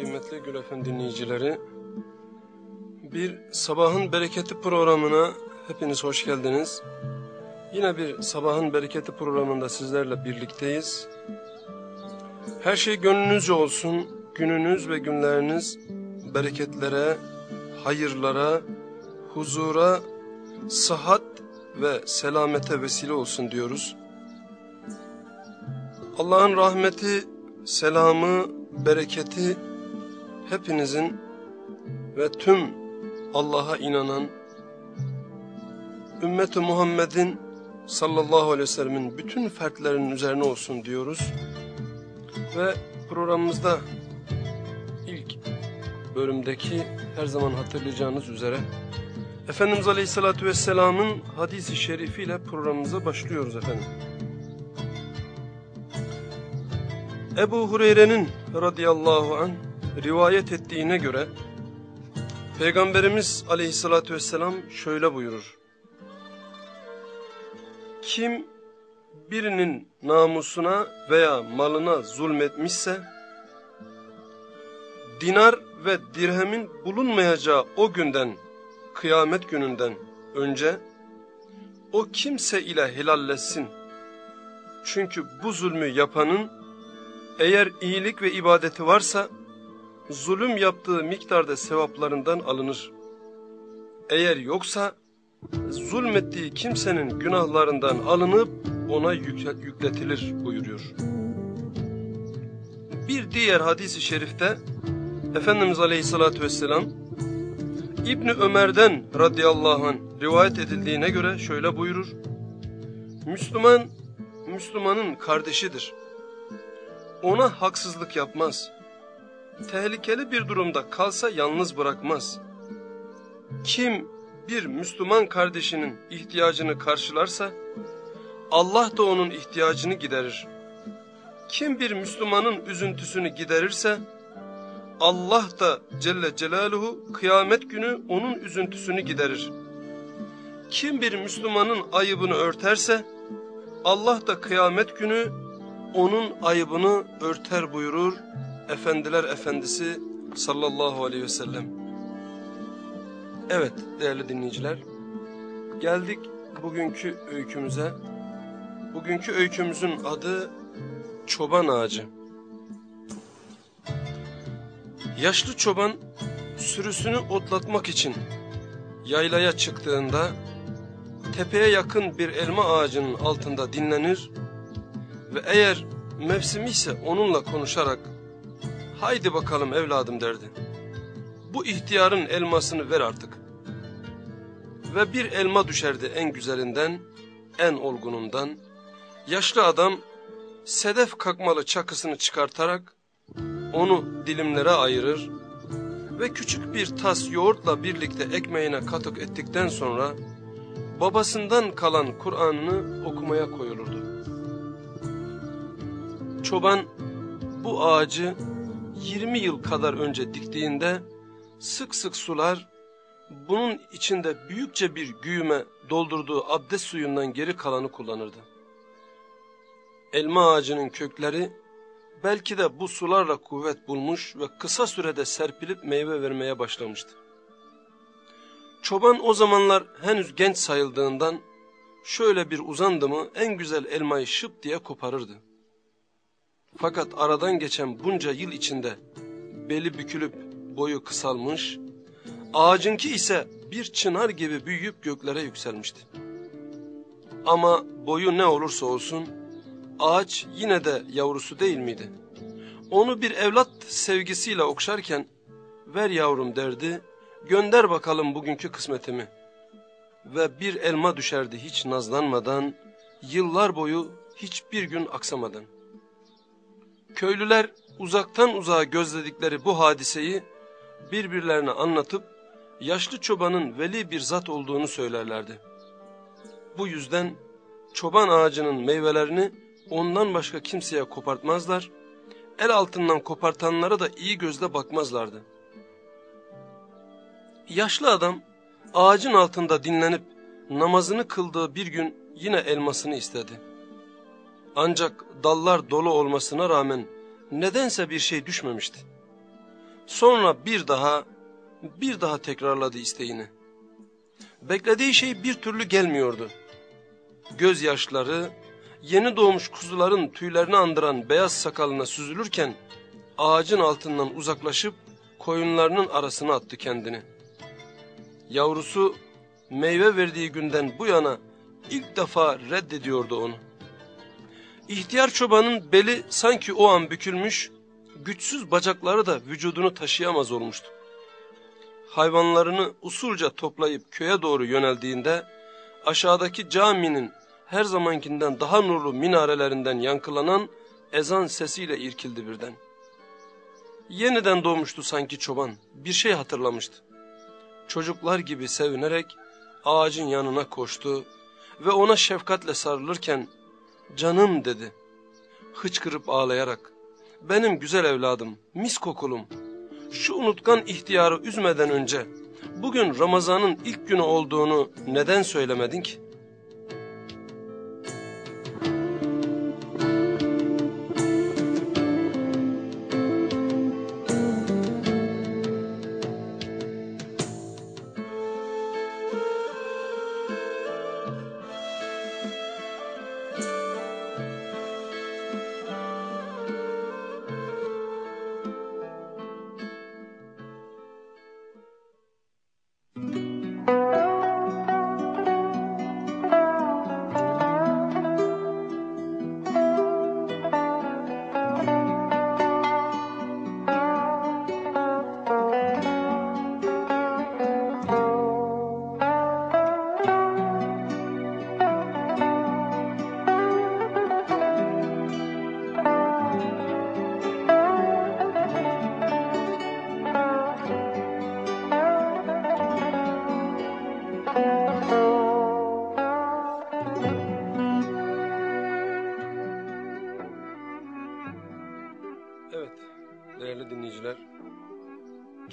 kıymetli Gül Efem dinleyicileri. Bir sabahın bereketi programına hepiniz hoş geldiniz. Yine bir sabahın bereketi programında sizlerle birlikteyiz. Her şey gönlünüzce olsun, gününüz ve günleriniz bereketlere, hayırlara, huzura, sıhhat ve selamete vesile olsun diyoruz. Allah'ın rahmeti, selamı, bereketi hepinizin ve tüm Allah'a inanan ümmeti Muhammed'in sallallahu aleyhi ve sellemin bütün fertlerinin üzerine olsun diyoruz. Ve programımızda ilk bölümdeki her zaman hatırlayacağınız üzere Efendimiz Aleyhisselatü Vesselam'ın hadisi şerifiyle programımıza başlıyoruz efendim. Ebu Hureyre'nin radıyallahu an rivayet ettiğine göre Peygamberimiz aleyhissalatü vesselam şöyle buyurur. Kim birinin namusuna veya malına zulmetmişse dinar ve dirhemin bulunmayacağı o günden kıyamet gününden önce o kimse ile helalleşsin. Çünkü bu zulmü yapanın eğer iyilik ve ibadeti varsa zulüm yaptığı miktarda sevaplarından alınır. Eğer yoksa zulmettiği kimsenin günahlarından alınıp ona yükletilir buyuruyor. Bir diğer hadisi şerifte Efendimiz Aleyhisselatü Vesselam İbni Ömer'den radıyallahu anh rivayet edildiğine göre şöyle buyurur. Müslüman, Müslümanın kardeşidir. Ona haksızlık yapmaz. Tehlikeli bir durumda kalsa yalnız bırakmaz. Kim bir Müslüman kardeşinin ihtiyacını karşılarsa, Allah da onun ihtiyacını giderir. Kim bir Müslümanın üzüntüsünü giderirse, Allah da Celle Celaluhu kıyamet günü onun üzüntüsünü giderir. Kim bir Müslümanın ayıbını örterse, Allah da kıyamet günü onun ayıbını örter buyurur Efendiler Efendisi sallallahu aleyhi ve sellem. Evet değerli dinleyiciler, geldik bugünkü öykümüze. Bugünkü öykümüzün adı Çoban Ağacı. Yaşlı çoban sürüsünü otlatmak için yaylaya çıktığında tepeye yakın bir elma ağacının altında dinlenir ve eğer mevsimi ise onunla konuşarak haydi bakalım evladım derdi. Bu ihtiyarın elmasını ver artık. Ve bir elma düşerdi en güzelinden, en olgunundan. Yaşlı adam sedef kakmalı çakısını çıkartarak onu dilimlere ayırır ve küçük bir tas yoğurtla birlikte ekmeğine katık ettikten sonra babasından kalan Kur'an'ını okumaya koyulurdu. Çoban bu ağacı 20 yıl kadar önce diktiğinde sık sık sular, bunun içinde büyükçe bir güğüme doldurduğu abdest suyundan geri kalanı kullanırdı. Elma ağacının kökleri belki de bu sularla kuvvet bulmuş ve kısa sürede serpilip meyve vermeye başlamıştı. Çoban o zamanlar henüz genç sayıldığından şöyle bir uzandı mı en güzel elmayı şıp diye koparırdı. Fakat aradan geçen bunca yıl içinde beli bükülüp boyu kısalmış, ağacınki ise bir çınar gibi büyüyüp göklere yükselmişti. Ama boyu ne olursa olsun ağaç yine de yavrusu değil miydi? Onu bir evlat sevgisiyle okşarken ver yavrum derdi, gönder bakalım bugünkü kısmetimi. Ve bir elma düşerdi hiç nazlanmadan, yıllar boyu hiçbir gün aksamadan. Köylüler uzaktan uzağa gözledikleri bu hadiseyi birbirlerine anlatıp yaşlı çobanın veli bir zat olduğunu söylerlerdi. Bu yüzden çoban ağacının meyvelerini ondan başka kimseye kopartmazlar, el altından kopartanlara da iyi gözle bakmazlardı. Yaşlı adam ağacın altında dinlenip namazını kıldığı bir gün yine elmasını istedi. Ancak dallar dolu olmasına rağmen nedense bir şey düşmemişti. Sonra bir daha, bir daha tekrarladı isteğini. Beklediği şey bir türlü gelmiyordu. Gözyaşları, yeni doğmuş kuzuların tüylerini andıran beyaz sakalına süzülürken, ağacın altından uzaklaşıp koyunlarının arasına attı kendini. Yavrusu meyve verdiği günden bu yana ilk defa reddediyordu onu. İhtiyar çobanın beli sanki o an bükülmüş, güçsüz bacakları da vücudunu taşıyamaz olmuştu. Hayvanlarını usulca toplayıp köye doğru yöneldiğinde aşağıdaki caminin her zamankinden daha nurlu minarelerinden yankılanan ezan sesiyle irkildi birden. Yeniden doğmuştu sanki çoban, bir şey hatırlamıştı. Çocuklar gibi sevinerek ağacın yanına koştu ve ona şefkatle sarılırken canım dedi. Hıçkırıp ağlayarak benim güzel evladım, mis kokulum, şu unutkan ihtiyarı üzmeden önce bugün Ramazan'ın ilk günü olduğunu neden söylemedin ki?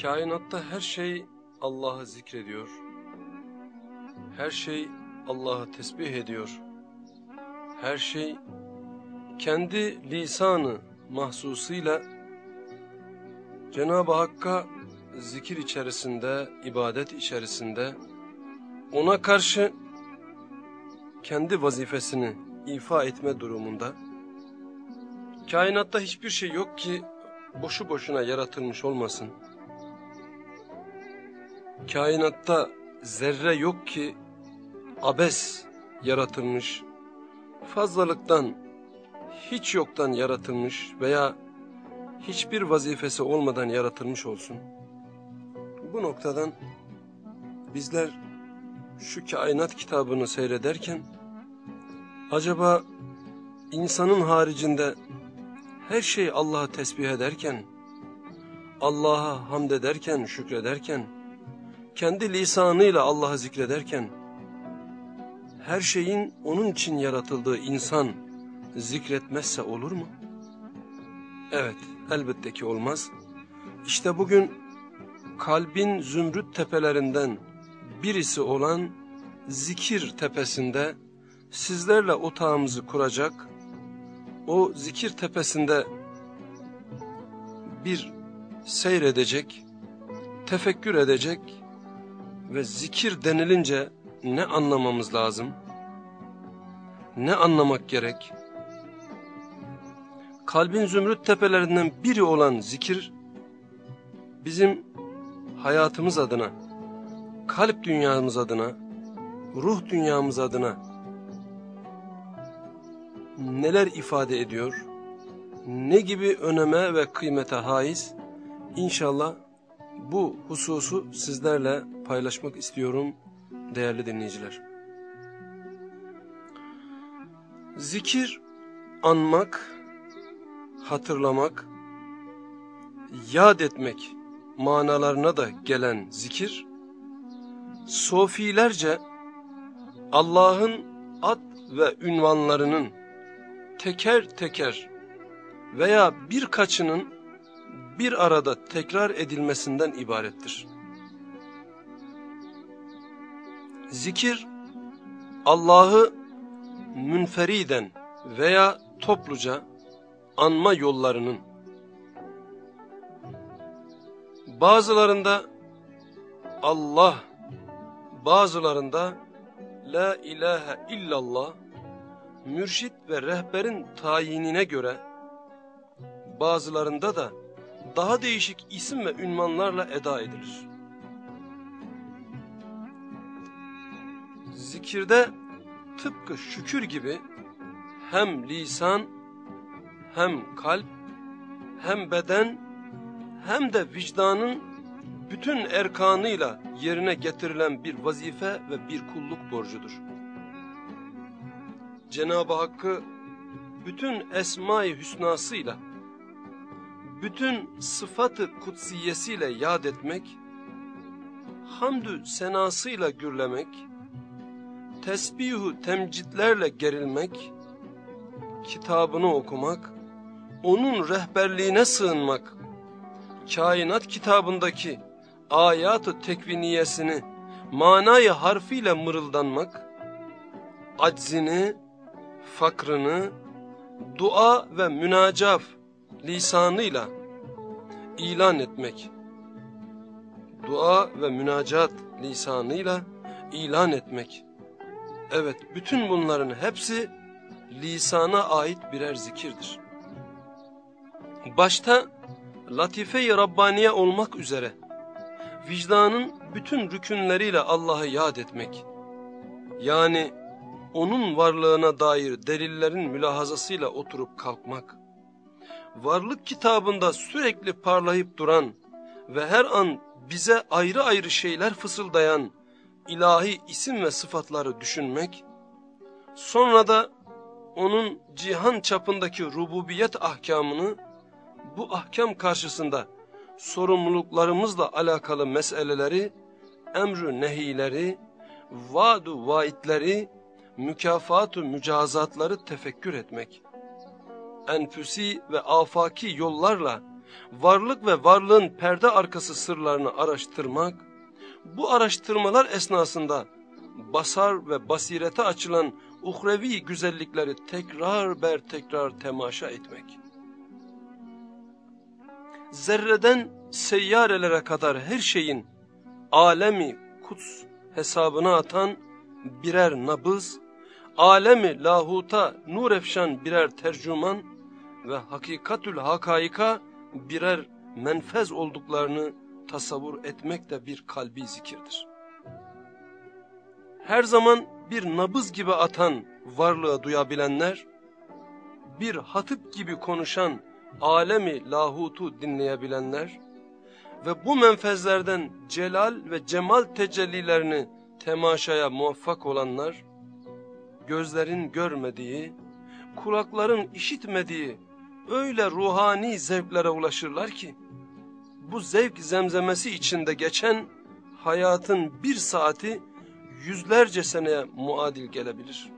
Kainatta her şey Allah'ı zikrediyor. Her şey Allah'ı tesbih ediyor. Her şey kendi lisanı mahsusuyla Cenab-ı Hakk'a zikir içerisinde, ibadet içerisinde ona karşı kendi vazifesini ifa etme durumunda kainatta hiçbir şey yok ki boşu boşuna yaratılmış olmasın. Kainatta zerre yok ki abes yaratılmış, fazlalıktan, hiç yoktan yaratılmış veya hiçbir vazifesi olmadan yaratılmış olsun. Bu noktadan bizler şu kainat kitabını seyrederken acaba insanın haricinde her şey Allah'ı tesbih ederken, Allah'a hamd ederken, şükrederken, kendi lisanıyla Allah'ı zikrederken, her şeyin onun için yaratıldığı insan zikretmezse olur mu? Evet, elbette ki olmaz. İşte bugün kalbin zümrüt tepelerinden birisi olan zikir tepesinde sizlerle otağımızı kuracak, o zikir tepesinde bir seyredecek, tefekkür edecek ve zikir denilince ne anlamamız lazım? Ne anlamak gerek? Kalbin zümrüt tepelerinden biri olan zikir, bizim hayatımız adına, kalp dünyamız adına, ruh dünyamız adına neler ifade ediyor, ne gibi öneme ve kıymete haiz, inşallah bu hususu sizlerle paylaşmak istiyorum değerli dinleyiciler. Zikir, anmak, hatırlamak, yad etmek manalarına da gelen zikir, sofilerce Allah'ın ad ve ünvanlarının teker teker veya birkaçının bir arada tekrar edilmesinden ibarettir. Zikir Allah'ı münferiden veya topluca anma yollarının bazılarında Allah bazılarında La ilahe illallah mürşit ve rehberin tayinine göre bazılarında da daha değişik isim ve ünvanlarla eda edilir. Zikirde tıpkı şükür gibi hem lisan, hem kalp, hem beden, hem de vicdanın bütün erkanıyla yerine getirilen bir vazife ve bir kulluk borcudur. Cenab-ı Hakk'ı bütün esma-i hüsnasıyla, bütün sıfatı kutsiyesiyle yad etmek, hamdü senasıyla gürlemek, tesbihu temcitlerle gerilmek, kitabını okumak, onun rehberliğine sığınmak, kainat kitabındaki ayat-ı tekviniyesini manayı harfiyle mırıldanmak, aczini, fakrını, dua ve münacaf lisanıyla ilan etmek, dua ve münacat lisanıyla ilan etmek. Evet, bütün bunların hepsi lisana ait birer zikirdir. Başta latife-i Rabbaniye olmak üzere vicdanın bütün rükünleriyle Allah'ı yad etmek, yani onun varlığına dair delillerin mülahazasıyla oturup kalkmak, varlık kitabında sürekli parlayıp duran ve her an bize ayrı ayrı şeyler fısıldayan ilahi isim ve sıfatları düşünmek, sonra da onun cihan çapındaki rububiyet ahkamını bu ahkam karşısında sorumluluklarımızla alakalı meseleleri, emrü nehileri, vaadu vaidleri, mükafatu mücazatları tefekkür etmek. Enfüsi ve afaki yollarla varlık ve varlığın perde arkası sırlarını araştırmak, bu araştırmalar esnasında basar ve basirete açılan uhrevi güzellikleri tekrar ber tekrar temaşa etmek. Zerreden seyyarelere kadar her şeyin alemi kuts hesabına atan birer nabız, alemi lahuta nur efşan birer tercüman ve hakikatül hakaika birer menfez olduklarını tasavvur etmek de bir kalbi zikirdir. Her zaman bir nabız gibi atan varlığı duyabilenler, bir hatip gibi konuşan alemi lahutu dinleyebilenler ve bu menfezlerden celal ve cemal tecellilerini temaşaya muvaffak olanlar, gözlerin görmediği, kulakların işitmediği öyle ruhani zevklere ulaşırlar ki, bu zevk zemzemesi içinde geçen hayatın bir saati yüzlerce seneye muadil gelebilir.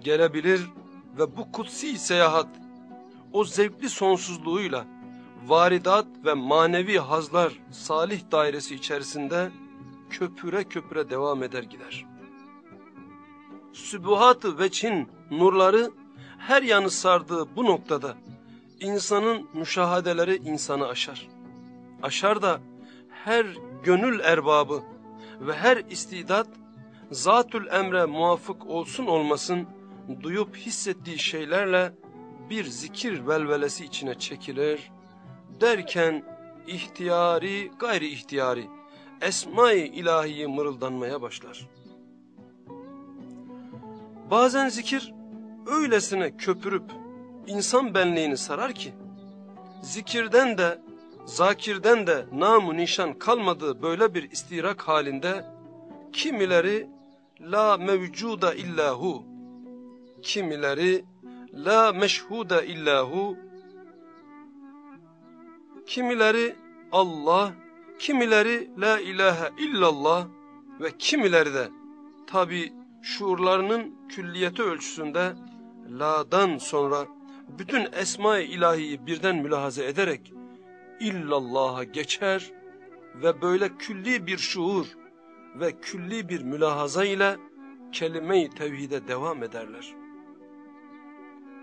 Gelebilir ve bu kutsi seyahat o zevkli sonsuzluğuyla varidat ve manevi hazlar salih dairesi içerisinde köpüre köpüre devam eder gider. Sübuhat-ı veçhin nurları her yanı sardığı bu noktada insanın müşahadeleri insanı aşar. Aşar da her gönül erbabı ve her istidat zatül emre muvafık olsun olmasın duyup hissettiği şeylerle bir zikir velvelesi içine çekilir, derken ihtiyari gayri ihtiyari esma-i ilahiyi mırıldanmaya başlar. Bazen zikir öylesine köpürüp insan benliğini sarar ki, zikirden de zakirden de namu nişan kalmadığı böyle bir istirak halinde, kimileri la mevcuda illahu, kimileri la meşhude illahu kimileri Allah, kimileri la ilahe illallah ve kimileri de tabi şuurlarının külliyeti ölçüsünde la'dan sonra bütün esma-i ilahiyi birden mülahaza ederek illallah'a geçer ve böyle külli bir şuur ve külli bir mülahaza ile kelime-i tevhide devam ederler.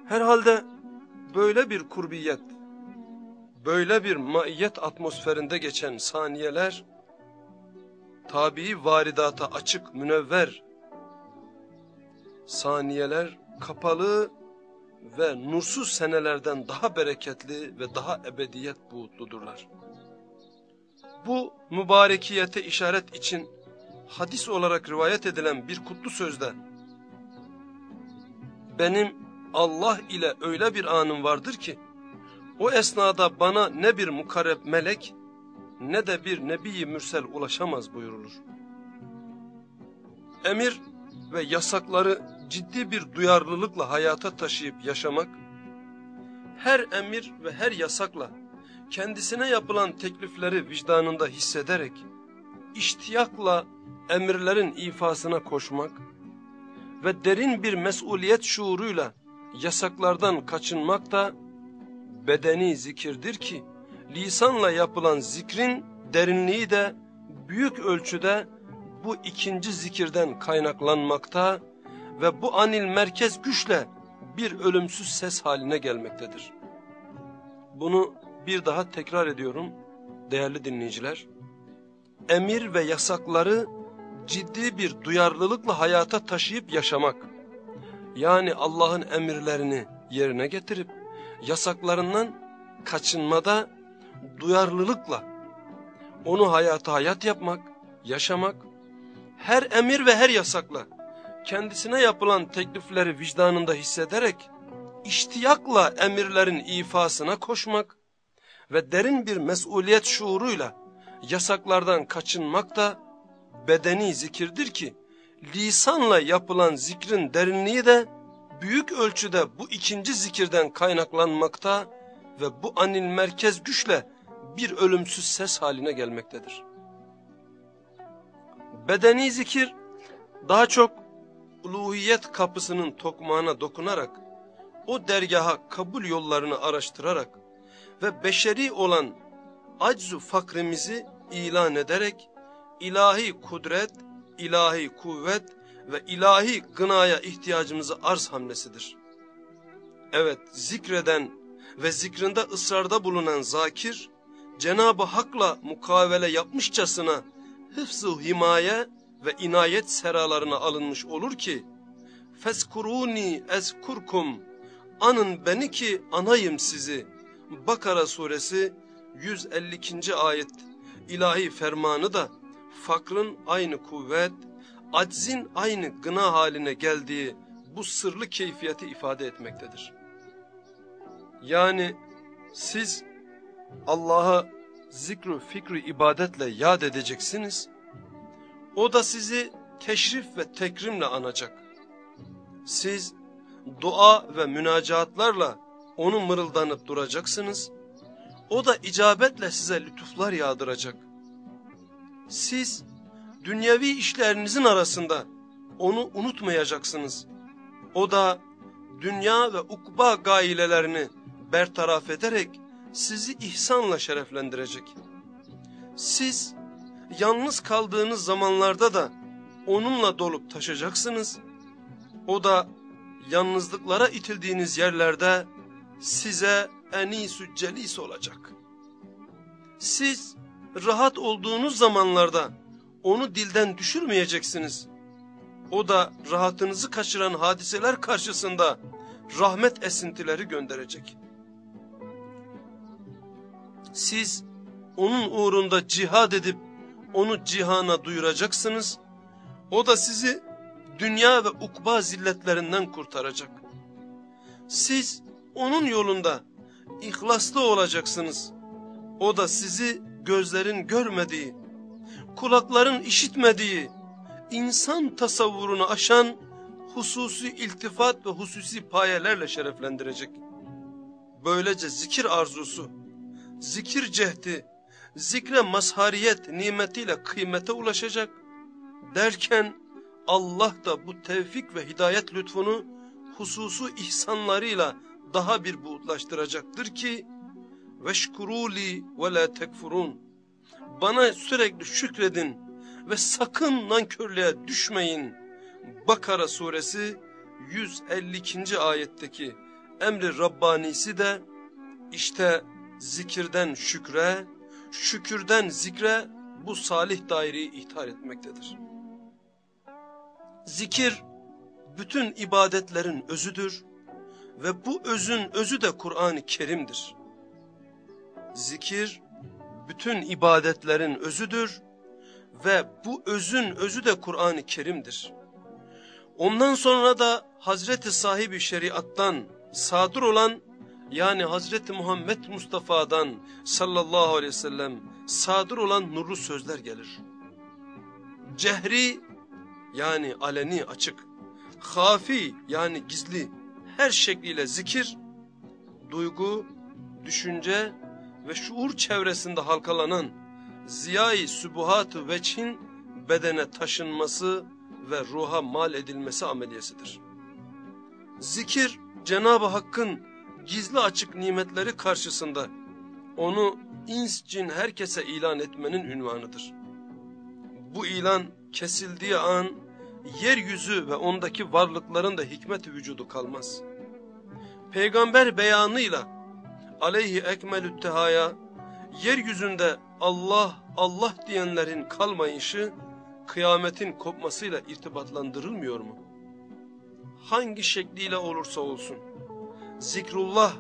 Herhalde böyle bir kurbiyet, böyle bir maiyet atmosferinde geçen saniyeler, tabii varidata açık münevver saniyeler kapalı ve nursuz senelerden daha bereketli ve daha ebediyet buğutludurlar. Bu mübarekiyete işaret için hadis olarak rivayet edilen bir kutlu sözde benim Allah ile öyle bir anım vardır ki o esnada bana ne bir mukarreb melek ne de bir nebi mürsel ulaşamaz buyurulur. Emir ve yasakları ciddi bir duyarlılıkla hayata taşıyıp yaşamak, her emir ve her yasakla kendisine yapılan teklifleri vicdanında hissederek, iştiyakla emirlerin ifasına koşmak ve derin bir mesuliyet şuuruyla yasaklardan kaçınmak da bedeni zikirdir ki, lisanla yapılan zikrin derinliği de büyük ölçüde bu ikinci zikirden kaynaklanmakta ve bu anil merkez güçle bir ölümsüz ses haline gelmektedir. Bunu bir daha tekrar ediyorum değerli dinleyiciler. Emir ve yasakları ciddi bir duyarlılıkla hayata taşıyıp yaşamak. Yani Allah'ın emirlerini yerine getirip yasaklarından kaçınmada duyarlılıkla onu hayata hayat yapmak, yaşamak, her emir ve her yasakla kendisine yapılan teklifleri vicdanında hissederek iştiyakla emirlerin ifasına koşmak ve derin bir mesuliyet şuuruyla yasaklardan kaçınmak da bedeni zikirdir ki lisanla yapılan zikrin derinliği de büyük ölçüde bu ikinci zikirden kaynaklanmakta ve bu anil merkez güçle bir ölümsüz ses haline gelmektedir. Bedeni zikir daha çok uluhiyet kapısının tokmağına dokunarak, o dergaha kabul yollarını araştırarak ve beşeri olan aczu fakrimizi ilan ederek, ilahi kudret, ilahi kuvvet ve ilahi gınaya ihtiyacımızı arz hamlesidir. Evet, zikreden ve zikrinde ısrarda bulunan zakir, Cenab-ı Hak'la mukavele yapmışçasına hıfz-ı himaye ve inayet seralarına alınmış olur ki Feskuruni ezkurkum Anın beni ki anayım sizi Bakara suresi 152. ayet ilahi fermanı da fakrın aynı kuvvet, aczin aynı gına haline geldiği bu sırlı keyfiyeti ifade etmektedir. Yani siz Allah'a zikru fikri ibadetle yad edeceksiniz o da sizi teşrif ve tekrimle anacak. Siz dua ve münacatlarla onu mırıldanıp duracaksınız. O da icabetle size lütuflar yağdıracak. Siz dünyevi işlerinizin arasında onu unutmayacaksınız. O da dünya ve ukba gailelerini bertaraf ederek sizi ihsanla şereflendirecek. Siz yalnız kaldığınız zamanlarda da onunla dolup taşacaksınız. O da yalnızlıklara itildiğiniz yerlerde size enisü celis olacak. Siz rahat olduğunuz zamanlarda onu dilden düşürmeyeceksiniz. O da rahatınızı kaçıran hadiseler karşısında rahmet esintileri gönderecek. Siz onun uğrunda cihad edip onu cihana duyuracaksınız. O da sizi dünya ve ukba zilletlerinden kurtaracak. Siz onun yolunda ihlaslı olacaksınız. O da sizi gözlerin görmediği, kulakların işitmediği, insan tasavvurunu aşan hususi iltifat ve hususi payelerle şereflendirecek. Böylece zikir arzusu, zikir cehdi, zikre mazhariyet nimetiyle kıymete ulaşacak derken Allah da bu tevfik ve hidayet lütfunu hususu ihsanlarıyla daha bir buğutlaştıracaktır ki veşkuruli ve la tekfurun bana sürekli şükredin ve sakın nankörlüğe düşmeyin. Bakara suresi 152. ayetteki emri Rabbanisi de işte zikirden şükre, şükürden zikre bu salih daireyi ihtar etmektedir. Zikir bütün ibadetlerin özüdür ve bu özün özü de Kur'an-ı Kerim'dir. Zikir bütün ibadetlerin özüdür ve bu özün özü de Kur'an-ı Kerim'dir. Ondan sonra da Hazreti sahibi şeriattan sadır olan yani Hazreti Muhammed Mustafa'dan sallallahu aleyhi ve sellem sadır olan nurlu sözler gelir. Cehri yani aleni açık, hafi yani gizli her şekliyle zikir, duygu, düşünce ve şuur çevresinde halkalanan ziyai sübuhat-ı veçhin bedene taşınması ve ruha mal edilmesi ameliyesidir. Zikir, Cenab-ı Hakk'ın gizli açık nimetleri karşısında onu ins cin herkese ilan etmenin ünvanıdır. Bu ilan kesildiği an yeryüzü ve ondaki varlıkların da hikmet vücudu kalmaz. Peygamber beyanıyla aleyhi ekmelü tehaya yeryüzünde Allah Allah diyenlerin kalmayışı kıyametin kopmasıyla irtibatlandırılmıyor mu? Hangi şekliyle olursa olsun zikrullah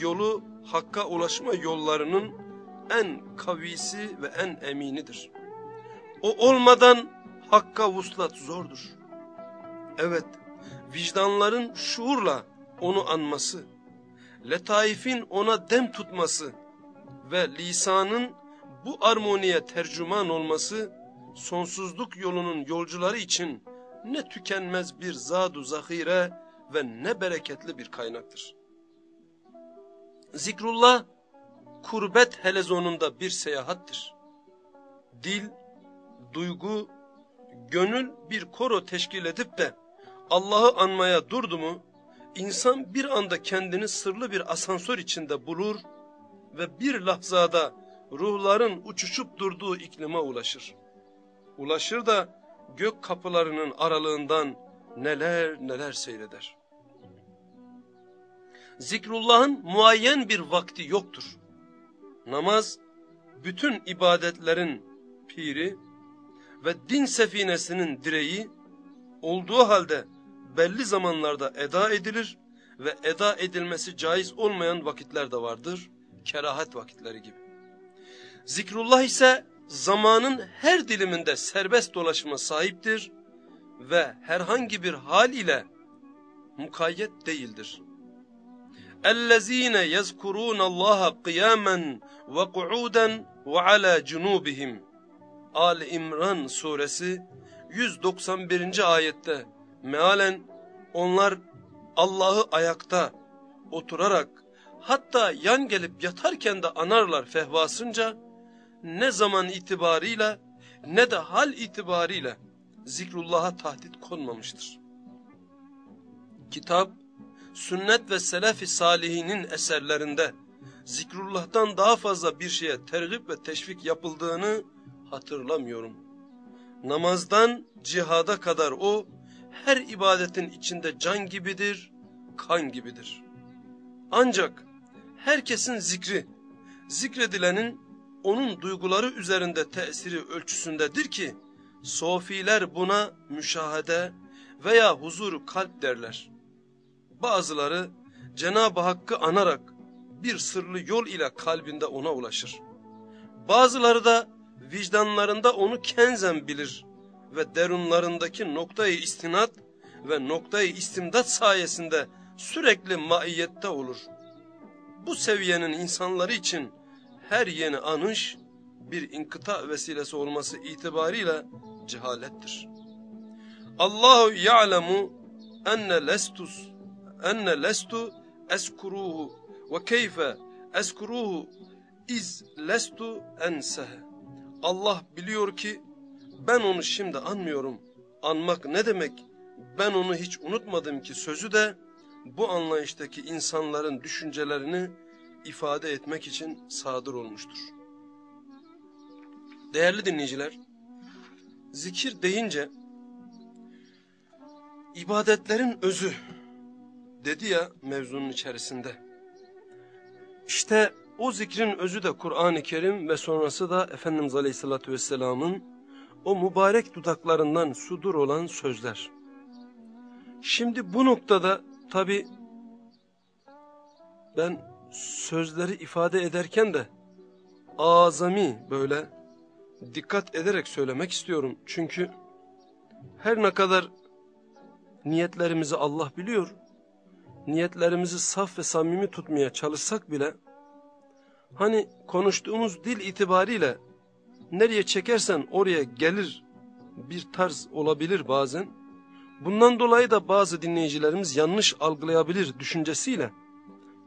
yolu hakka ulaşma yollarının en kavisi ve en eminidir. O olmadan hakka vuslat zordur. Evet, vicdanların şuurla onu anması, letaifin ona dem tutması ve lisanın bu armoniye tercüman olması, sonsuzluk yolunun yolcuları için ne tükenmez bir zadu zahire ve ne bereketli bir kaynaktır. Zikrullah, kurbet helezonunda bir seyahattir. Dil, duygu, gönül bir koro teşkil edip de Allah'ı anmaya durdu mu, insan bir anda kendini sırlı bir asansör içinde bulur ve bir lahzada ruhların uçuşup durduğu iklime ulaşır. Ulaşır da gök kapılarının aralığından neler neler seyreder. Zikrullah'ın muayyen bir vakti yoktur. Namaz, bütün ibadetlerin piri ve din sefinesinin direği olduğu halde belli zamanlarda eda edilir ve eda edilmesi caiz olmayan vakitler de vardır, kerahat vakitleri gibi. Zikrullah ise zamanın her diliminde serbest dolaşıma sahiptir ve herhangi bir hal ile mukayyet değildir. اَلَّذ۪ينَ يَذْكُرُونَ اللّٰهَ قِيَامًا وَقُعُودًا وَعَلَى جُنُوبِهِمْ Ali İmran suresi 191. ayette mealen onlar Allah'ı ayakta oturarak hatta yan gelip yatarken de anarlar fehvasınca ne zaman itibarıyla ne de hal itibarıyla zikrullah'a tahdit konmamıştır. Kitap, sünnet ve selef-i salihinin eserlerinde zikrullah'tan daha fazla bir şeye tergip ve teşvik yapıldığını hatırlamıyorum. Namazdan cihada kadar o, her ibadetin içinde can gibidir, kan gibidir. Ancak herkesin zikri, zikredilenin onun duyguları üzerinde tesiri ölçüsündedir ki, sofiler buna müşahede veya huzur kalp derler. Bazıları Cenab-ı Hakk'ı anarak bir sırlı yol ile kalbinde ona ulaşır. Bazıları da vicdanlarında onu kenzen bilir ve derunlarındaki noktayı istinat ve noktayı istimdat sayesinde sürekli maiyette olur. Bu seviyenin insanları için her yeni anış bir inkıta vesilesi olması itibariyle cehalettir. Allahu ya'lemu enne lestus enne lestu eskuruhu ve keyfe eskuruhu iz lestu ensehe. Allah biliyor ki ben onu şimdi anmıyorum. Anmak ne demek? Ben onu hiç unutmadım ki sözü de bu anlayıştaki insanların düşüncelerini ifade etmek için sadır olmuştur. Değerli dinleyiciler, zikir deyince ibadetlerin özü dedi ya mevzunun içerisinde. İşte O zikrin özü de Kur'an-ı Kerim ve sonrası da Efendimiz Aleyhisselatü Vesselam'ın o mübarek dudaklarından sudur olan sözler. Şimdi bu noktada tabi ben sözleri ifade ederken de azami böyle dikkat ederek söylemek istiyorum. Çünkü her ne kadar niyetlerimizi Allah biliyor, niyetlerimizi saf ve samimi tutmaya çalışsak bile, hani konuştuğumuz dil itibariyle nereye çekersen oraya gelir bir tarz olabilir bazen. Bundan dolayı da bazı dinleyicilerimiz yanlış algılayabilir düşüncesiyle,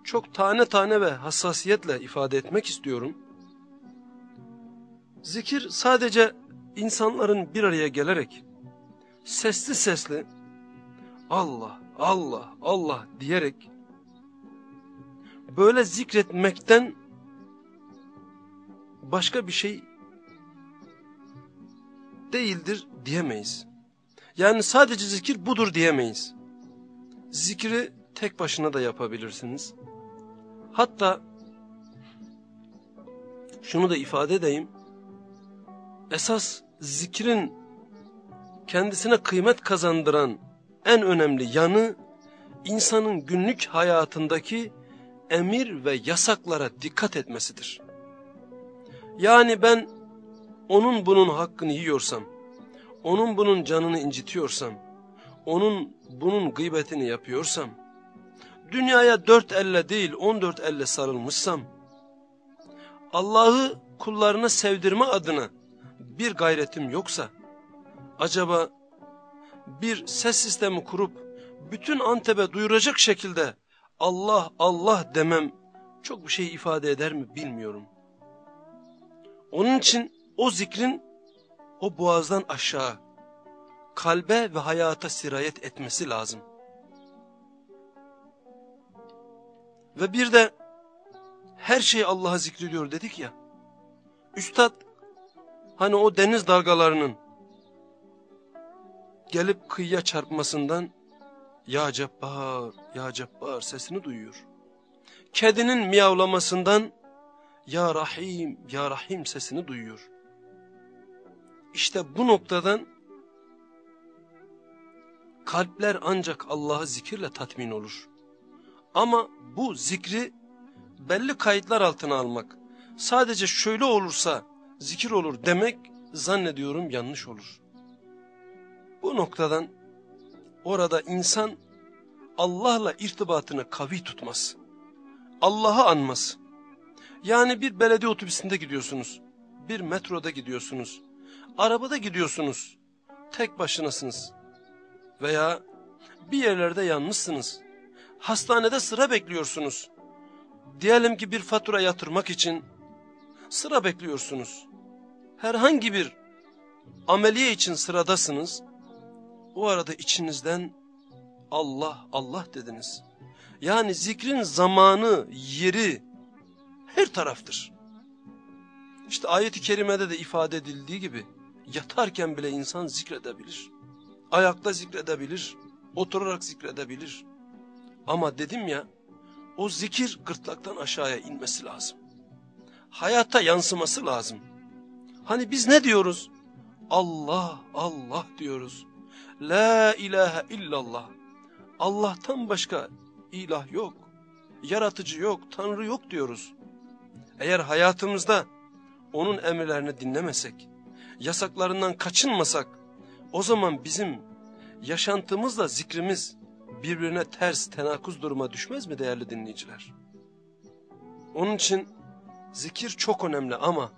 çok tane tane ve hassasiyetle ifade etmek istiyorum. Zikir sadece insanların bir araya gelerek sesli sesli Allah, Allah, Allah diyerek böyle zikretmekten başka bir şey değildir diyemeyiz. Yani sadece zikir budur diyemeyiz. Zikri tek başına da yapabilirsiniz. Hatta şunu da ifade edeyim. Esas zikrin kendisine kıymet kazandıran en önemli yanı insanın günlük hayatındaki emir ve yasaklara dikkat etmesidir. Yani ben onun bunun hakkını yiyorsam, onun bunun canını incitiyorsam, onun bunun gıybetini yapıyorsam, dünyaya dört elle değil on dört elle sarılmışsam, Allah'ı kullarına sevdirme adına bir gayretim yoksa, acaba bir ses sistemi kurup bütün Antep'e duyuracak şekilde Allah Allah demem çok bir şey ifade eder mi bilmiyorum. Onun için o zikrin o boğazdan aşağı kalbe ve hayata sirayet etmesi lazım. Ve bir de her şey Allah'a zikrediyor dedik ya. Üstad hani o deniz dalgalarının gelip kıyıya çarpmasından ya Cebbar, ya Cebbar sesini duyuyor. Kedinin miyavlamasından ya Rahim, ya Rahim sesini duyuyor. İşte bu noktadan kalpler ancak Allah'ı zikirle tatmin olur. Ama bu zikri belli kayıtlar altına almak, sadece şöyle olursa zikir olur demek zannediyorum yanlış olur. Bu noktadan orada insan Allah'la irtibatını kavi tutmaz. Allah'ı anmaz. Yani bir belediye otobüsünde gidiyorsunuz. Bir metroda gidiyorsunuz. Arabada gidiyorsunuz. Tek başınasınız. Veya bir yerlerde yalnızsınız. Hastanede sıra bekliyorsunuz. Diyelim ki bir fatura yatırmak için sıra bekliyorsunuz. Herhangi bir ameliye için sıradasınız. O arada içinizden Allah Allah dediniz. Yani zikrin zamanı, yeri her taraftır. İşte ayet-i kerimede de ifade edildiği gibi yatarken bile insan zikredebilir. Ayakta zikredebilir, oturarak zikredebilir. Ama dedim ya o zikir gırtlaktan aşağıya inmesi lazım. Hayata yansıması lazım. Hani biz ne diyoruz? Allah, Allah diyoruz. La ilahe illallah. Allah'tan başka ilah yok. Yaratıcı yok, Tanrı yok diyoruz. Eğer hayatımızda onun emirlerini dinlemesek, yasaklarından kaçınmasak, o zaman bizim yaşantımızla zikrimiz birbirine ters, tenakuz duruma düşmez mi değerli dinleyiciler? Onun için zikir çok önemli ama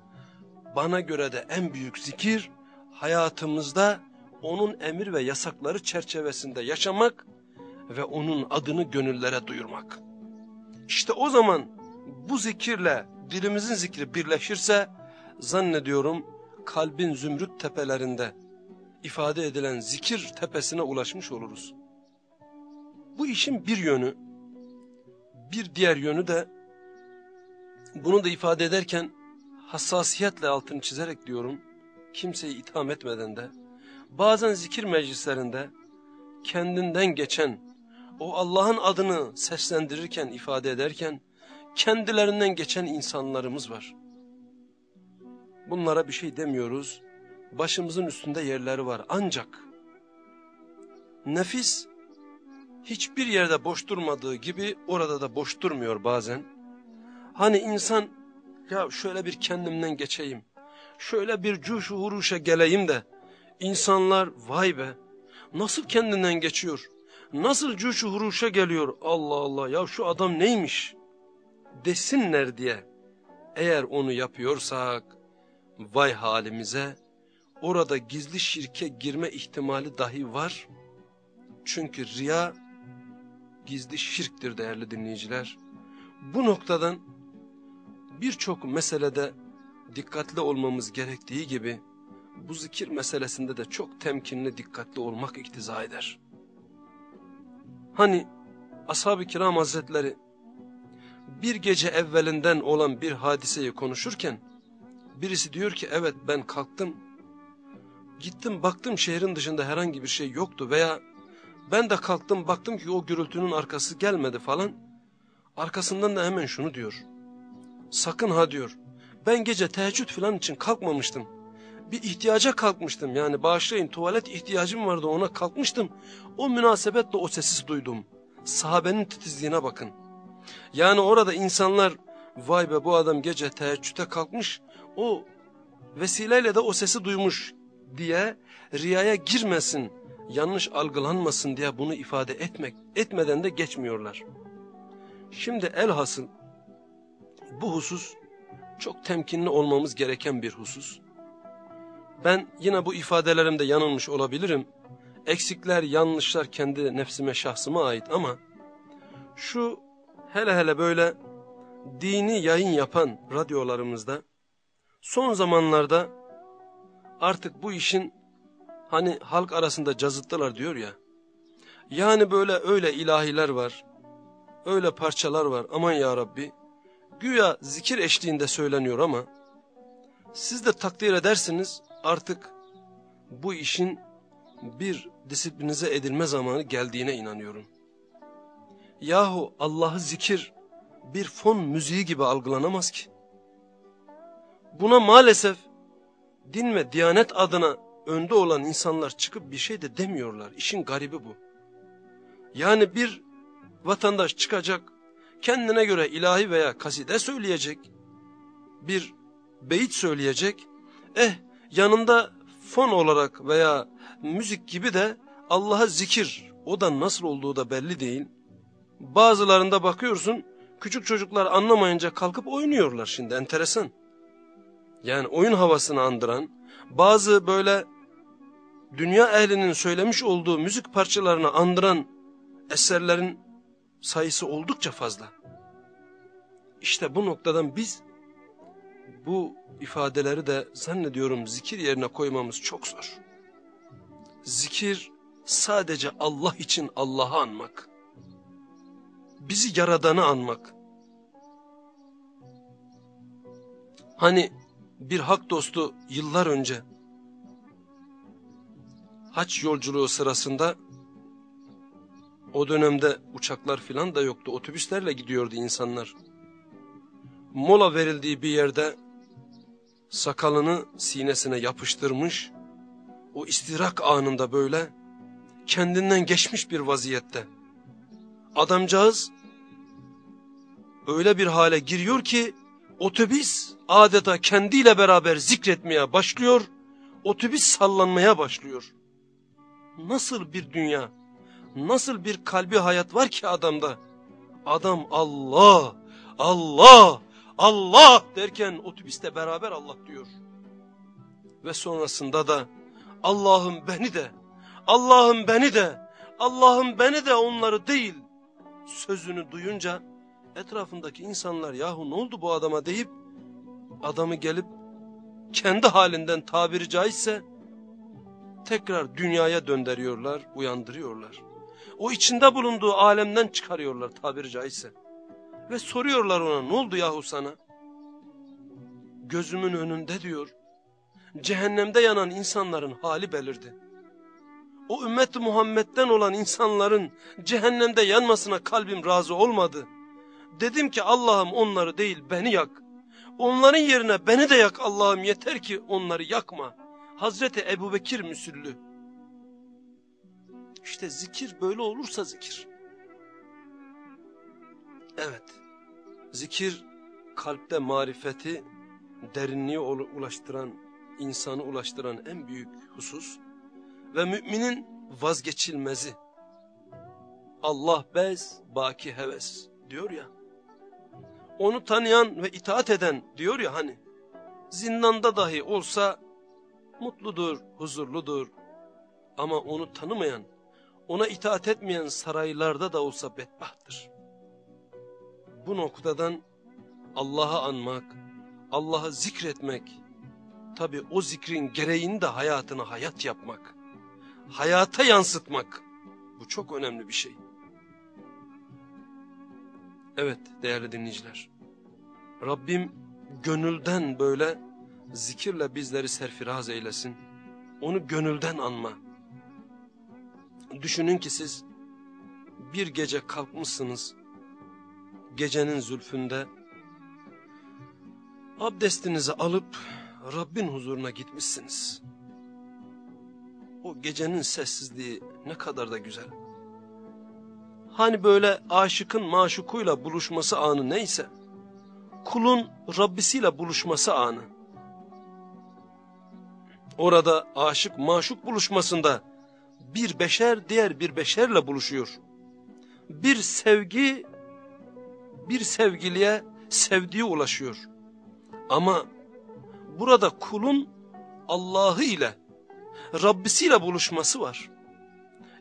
bana göre de en büyük zikir hayatımızda onun emir ve yasakları çerçevesinde yaşamak ve onun adını gönüllere duyurmak. İşte o zaman bu zikirle dilimizin zikri birleşirse zannediyorum kalbin zümrüt tepelerinde ifade edilen zikir tepesine ulaşmış oluruz. Bu işin bir yönü, bir diğer yönü de bunu da ifade ederken hassasiyetle altını çizerek diyorum, kimseyi itham etmeden de, bazen zikir meclislerinde kendinden geçen, o Allah'ın adını seslendirirken, ifade ederken, kendilerinden geçen insanlarımız var. Bunlara bir şey demiyoruz. Başımızın üstünde yerleri var. Ancak nefis hiçbir yerde boş durmadığı gibi orada da boş durmuyor bazen. Hani insan ya şöyle bir kendimden geçeyim. Şöyle bir cuşu huruşa geleyim de insanlar vay be nasıl kendinden geçiyor. Nasıl cuşu huruşa geliyor Allah Allah ya şu adam neymiş desinler diye. Eğer onu yapıyorsak vay halimize orada gizli şirke girme ihtimali dahi var. Çünkü riya gizli şirktir değerli dinleyiciler. Bu noktadan birçok meselede dikkatli olmamız gerektiği gibi bu zikir meselesinde de çok temkinli dikkatli olmak iktiza eder. Hani ashab-ı kiram hazretleri bir gece evvelinden olan bir hadiseyi konuşurken birisi diyor ki evet ben kalktım. Gittim baktım şehrin dışında herhangi bir şey yoktu veya ben de kalktım baktım ki o gürültünün arkası gelmedi falan. Arkasından da hemen şunu diyor. Sakın ha diyor ben gece teheccüd falan için kalkmamıştım bir ihtiyaca kalkmıştım yani bağışlayın tuvalet ihtiyacım vardı ona kalkmıştım o münasebetle o sesi duydum sahabenin titizliğine bakın yani orada insanlar vay be bu adam gece teheccüde kalkmış o vesileyle de o sesi duymuş diye riyaya girmesin, yanlış algılanmasın diye bunu ifade etmek etmeden de geçmiyorlar. Şimdi elhasıl bu husus çok temkinli olmamız gereken bir husus. Ben yine bu ifadelerimde yanılmış olabilirim. Eksikler, yanlışlar kendi nefsime, şahsıma ait ama şu hele hele böyle dini yayın yapan radyolarımızda son zamanlarda artık bu işin hani halk arasında cazıttılar diyor ya. Yani böyle öyle ilahiler var. Öyle parçalar var aman ya Rabbi. Güya zikir eşliğinde söyleniyor ama siz de takdir edersiniz artık bu işin bir disiplinize edilme zamanı geldiğine inanıyorum. Yahu Allah'ı zikir bir fon müziği gibi algılanamaz ki. Buna maalesef din ve diyanet adına önde olan insanlar çıkıp bir şey de demiyorlar. İşin garibi bu. Yani bir vatandaş çıkacak, kendine göre ilahi veya kaside söyleyecek, bir beyit söyleyecek, eh yanında fon olarak veya müzik gibi de Allah'a zikir, o da nasıl olduğu da belli değil. Bazılarında bakıyorsun, küçük çocuklar anlamayınca kalkıp oynuyorlar şimdi enteresan. Yani oyun havasını andıran, bazı böyle dünya ehlinin söylemiş olduğu müzik parçalarını andıran eserlerin sayısı oldukça fazla. İşte bu noktadan biz bu ifadeleri de zannediyorum zikir yerine koymamız çok zor. Zikir sadece Allah için Allah'ı anmak. Bizi yaradanı anmak. Hani bir hak dostu yıllar önce haç yolculuğu sırasında o dönemde uçaklar filan da yoktu. Otobüslerle gidiyordu insanlar. Mola verildiği bir yerde sakalını sinesine yapıştırmış, o istirak anında böyle kendinden geçmiş bir vaziyette. Adamcağız öyle bir hale giriyor ki otobüs adeta kendiyle beraber zikretmeye başlıyor, otobüs sallanmaya başlıyor. Nasıl bir dünya, nasıl bir kalbi hayat var ki adamda? Adam Allah, Allah, Allah derken otobüste beraber Allah diyor. Ve sonrasında da Allah'ım beni de, Allah'ım beni de, Allah'ım beni de onları değil sözünü duyunca etrafındaki insanlar yahu ne oldu bu adama deyip adamı gelip kendi halinden tabiri caizse tekrar dünyaya döndürüyorlar, uyandırıyorlar. O içinde bulunduğu alemden çıkarıyorlar tabiri caizse. Ve soruyorlar ona ne oldu yahu sana? Gözümün önünde diyor. Cehennemde yanan insanların hali belirdi. O ümmet Muhammed'den olan insanların cehennemde yanmasına kalbim razı olmadı. Dedim ki Allah'ım onları değil beni yak. Onların yerine beni de yak Allah'ım yeter ki onları yakma. Hazreti Ebu Bekir müsüllü. İşte zikir böyle olursa zikir. Evet. Zikir kalpte marifeti, derinliği ulaştıran, insanı ulaştıran en büyük husus ve müminin vazgeçilmezi. Allah bez, baki heves diyor ya. Onu tanıyan ve itaat eden diyor ya hani. Zindanda dahi olsa mutludur, huzurludur. Ama onu tanımayan, ona itaat etmeyen saraylarda da olsa bedbahttır. Bu noktadan Allah'ı anmak, Allah'ı zikretmek, tabi o zikrin gereğini de hayatına hayat yapmak, hayata yansıtmak, bu çok önemli bir şey. Evet değerli dinleyiciler, Rabbim gönülden böyle zikirle bizleri serfiraz eylesin, onu gönülden anma. Düşünün ki siz bir gece kalkmışsınız, gecenin zülfünde abdestinizi alıp Rabbin huzuruna gitmişsiniz. O gecenin sessizliği ne kadar da güzel. Hani böyle aşıkın maşukuyla buluşması anı neyse, kulun Rabbisiyle buluşması anı. Orada aşık maşuk buluşmasında bir beşer diğer bir beşerle buluşuyor. Bir sevgi bir sevgiliye sevdiği ulaşıyor. Ama burada kulun Allah'ı ile Rabbisiyle buluşması var.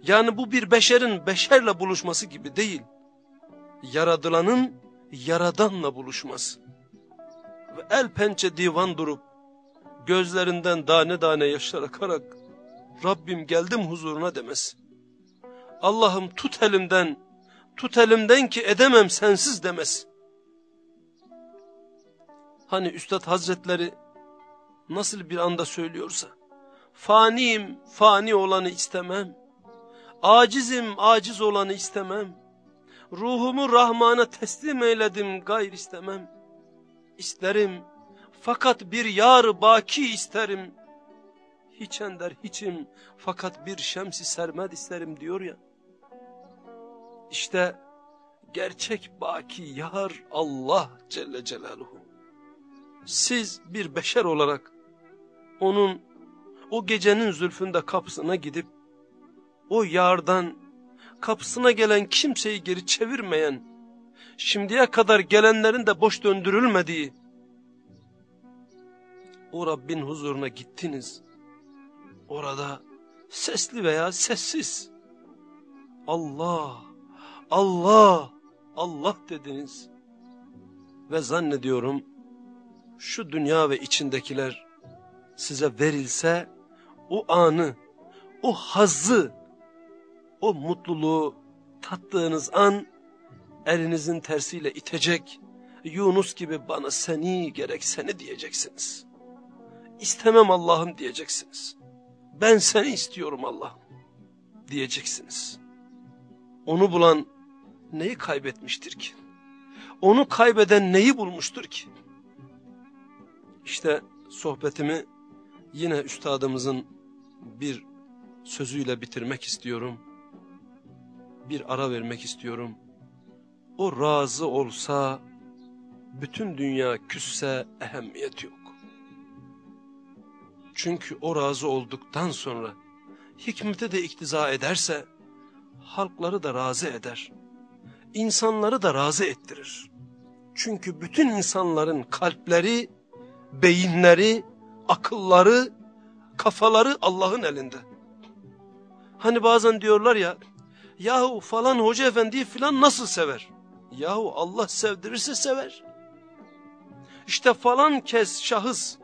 Yani bu bir beşerin beşerle buluşması gibi değil. Yaradılanın yaradanla buluşması. Ve el pençe divan durup gözlerinden tane tane yaşlar akarak Rabbim geldim huzuruna demesi. Allah'ım tut elimden, tut elimden ki edemem sensiz demesi. Hani Üstad Hazretleri nasıl bir anda söylüyorsa, faniyim, fani olanı istemem, acizim, aciz olanı istemem, ruhumu Rahman'a teslim eyledim, gayr istemem, isterim, fakat bir yar baki isterim, hiç ender hiçim, fakat bir şemsi sermed isterim diyor ya. İşte gerçek baki yar Allah Celle Celaluhu siz bir beşer olarak onun o gecenin zülfünde kapısına gidip o yardan kapısına gelen kimseyi geri çevirmeyen, şimdiye kadar gelenlerin de boş döndürülmediği o Rabbin huzuruna gittiniz. Orada sesli veya sessiz Allah, Allah, Allah dediniz. Ve zannediyorum şu dünya ve içindekiler size verilse o anı, o hazzı, o mutluluğu tattığınız an elinizin tersiyle itecek, Yunus gibi bana seni gerek seni diyeceksiniz. İstemem Allah'ım diyeceksiniz. Ben seni istiyorum Allah'ım diyeceksiniz. Onu bulan neyi kaybetmiştir ki? Onu kaybeden neyi bulmuştur ki? İşte sohbetimi yine üstadımızın bir sözüyle bitirmek istiyorum. Bir ara vermek istiyorum. O razı olsa bütün dünya küsse ehemmiyet yok. Çünkü o razı olduktan sonra hikmete de iktiza ederse halkları da razı eder. İnsanları da razı ettirir. Çünkü bütün insanların kalpleri beyinleri, akılları, kafaları Allah'ın elinde. Hani bazen diyorlar ya, yahu falan hoca efendiyi filan nasıl sever? Yahu Allah sevdirirse sever. İşte falan kez şahıs,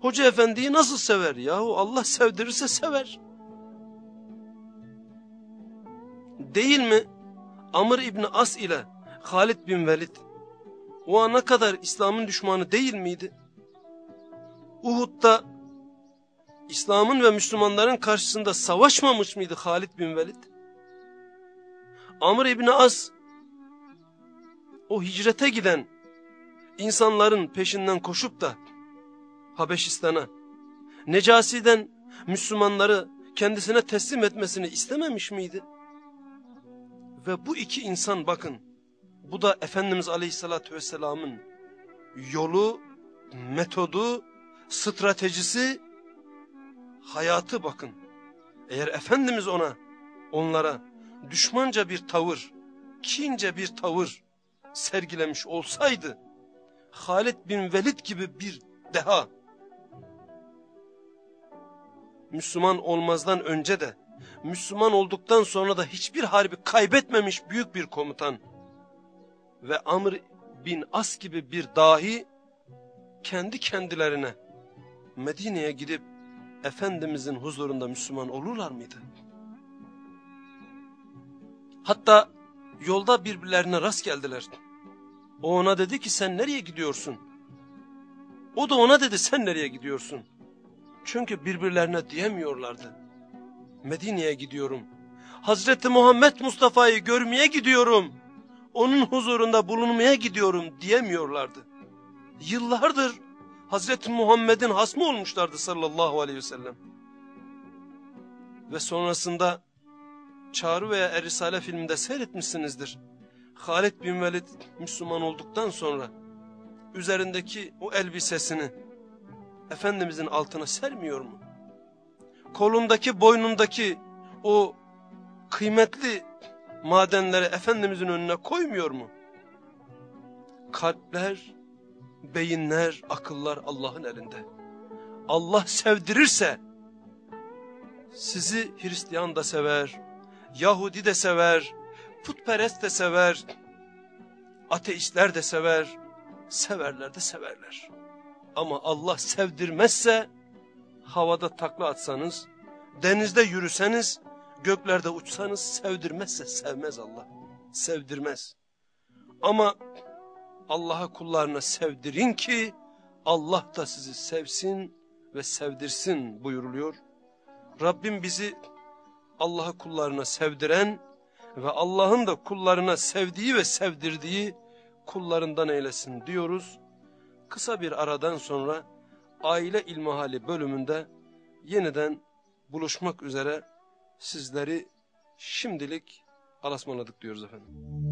hoca efendiyi nasıl sever? Yahu Allah sevdirirse sever. Değil mi? Amr İbni As ile Halid bin Velid o ana kadar İslam'ın düşmanı değil miydi? Uhud'da İslam'ın ve Müslümanların karşısında savaşmamış mıydı Halid bin Velid? Amr İbni As o hicrete giden insanların peşinden koşup da Habeşistan'a Necasi'den Müslümanları kendisine teslim etmesini istememiş miydi? Ve bu iki insan bakın bu da Efendimiz Aleyhisselatü Vesselam'ın yolu, metodu, stratejisi, hayatı bakın. Eğer Efendimiz ona, onlara düşmanca bir tavır, kince bir tavır sergilemiş olsaydı, Halid bin Velid gibi bir deha, Müslüman olmazdan önce de, Müslüman olduktan sonra da hiçbir harbi kaybetmemiş büyük bir komutan ve Amr bin As gibi bir dahi kendi kendilerine Medine'ye gidip Efendimizin huzurunda Müslüman olurlar mıydı? Hatta yolda birbirlerine rast geldiler. O ona dedi ki sen nereye gidiyorsun? O da ona dedi sen nereye gidiyorsun? Çünkü birbirlerine diyemiyorlardı. Medine'ye gidiyorum. Hazreti Muhammed Mustafa'yı görmeye gidiyorum. Onun huzurunda bulunmaya gidiyorum diyemiyorlardı. Yıllardır Hazreti Muhammed'in hasmı olmuşlardı sallallahu aleyhi ve sellem. Ve sonrasında Çağrı veya Erisale filminde seyretmişsinizdir. Halid bin Velid Müslüman olduktan sonra üzerindeki o elbisesini Efendimizin altına sermiyor mu? Kolundaki boynundaki o kıymetli madenleri Efendimizin önüne koymuyor mu? Kalpler, beyinler, akıllar Allah'ın elinde. Allah sevdirirse sizi Hristiyan da sever, Yahudi de sever, putperest de sever, ateistler de sever, severler de severler. Ama Allah sevdirmezse havada takla atsanız, denizde yürüseniz, göklerde uçsanız sevdirmezse sevmez Allah. Sevdirmez. Ama Allah'a kullarına sevdirin ki Allah da sizi sevsin ve sevdirsin buyuruluyor. Rabbim bizi Allah'a kullarına sevdiren ve Allah'ın da kullarına sevdiği ve sevdirdiği kullarından eylesin diyoruz. Kısa bir aradan sonra aile ilmihali bölümünde yeniden buluşmak üzere sizleri şimdilik alasmaladık diyoruz efendim.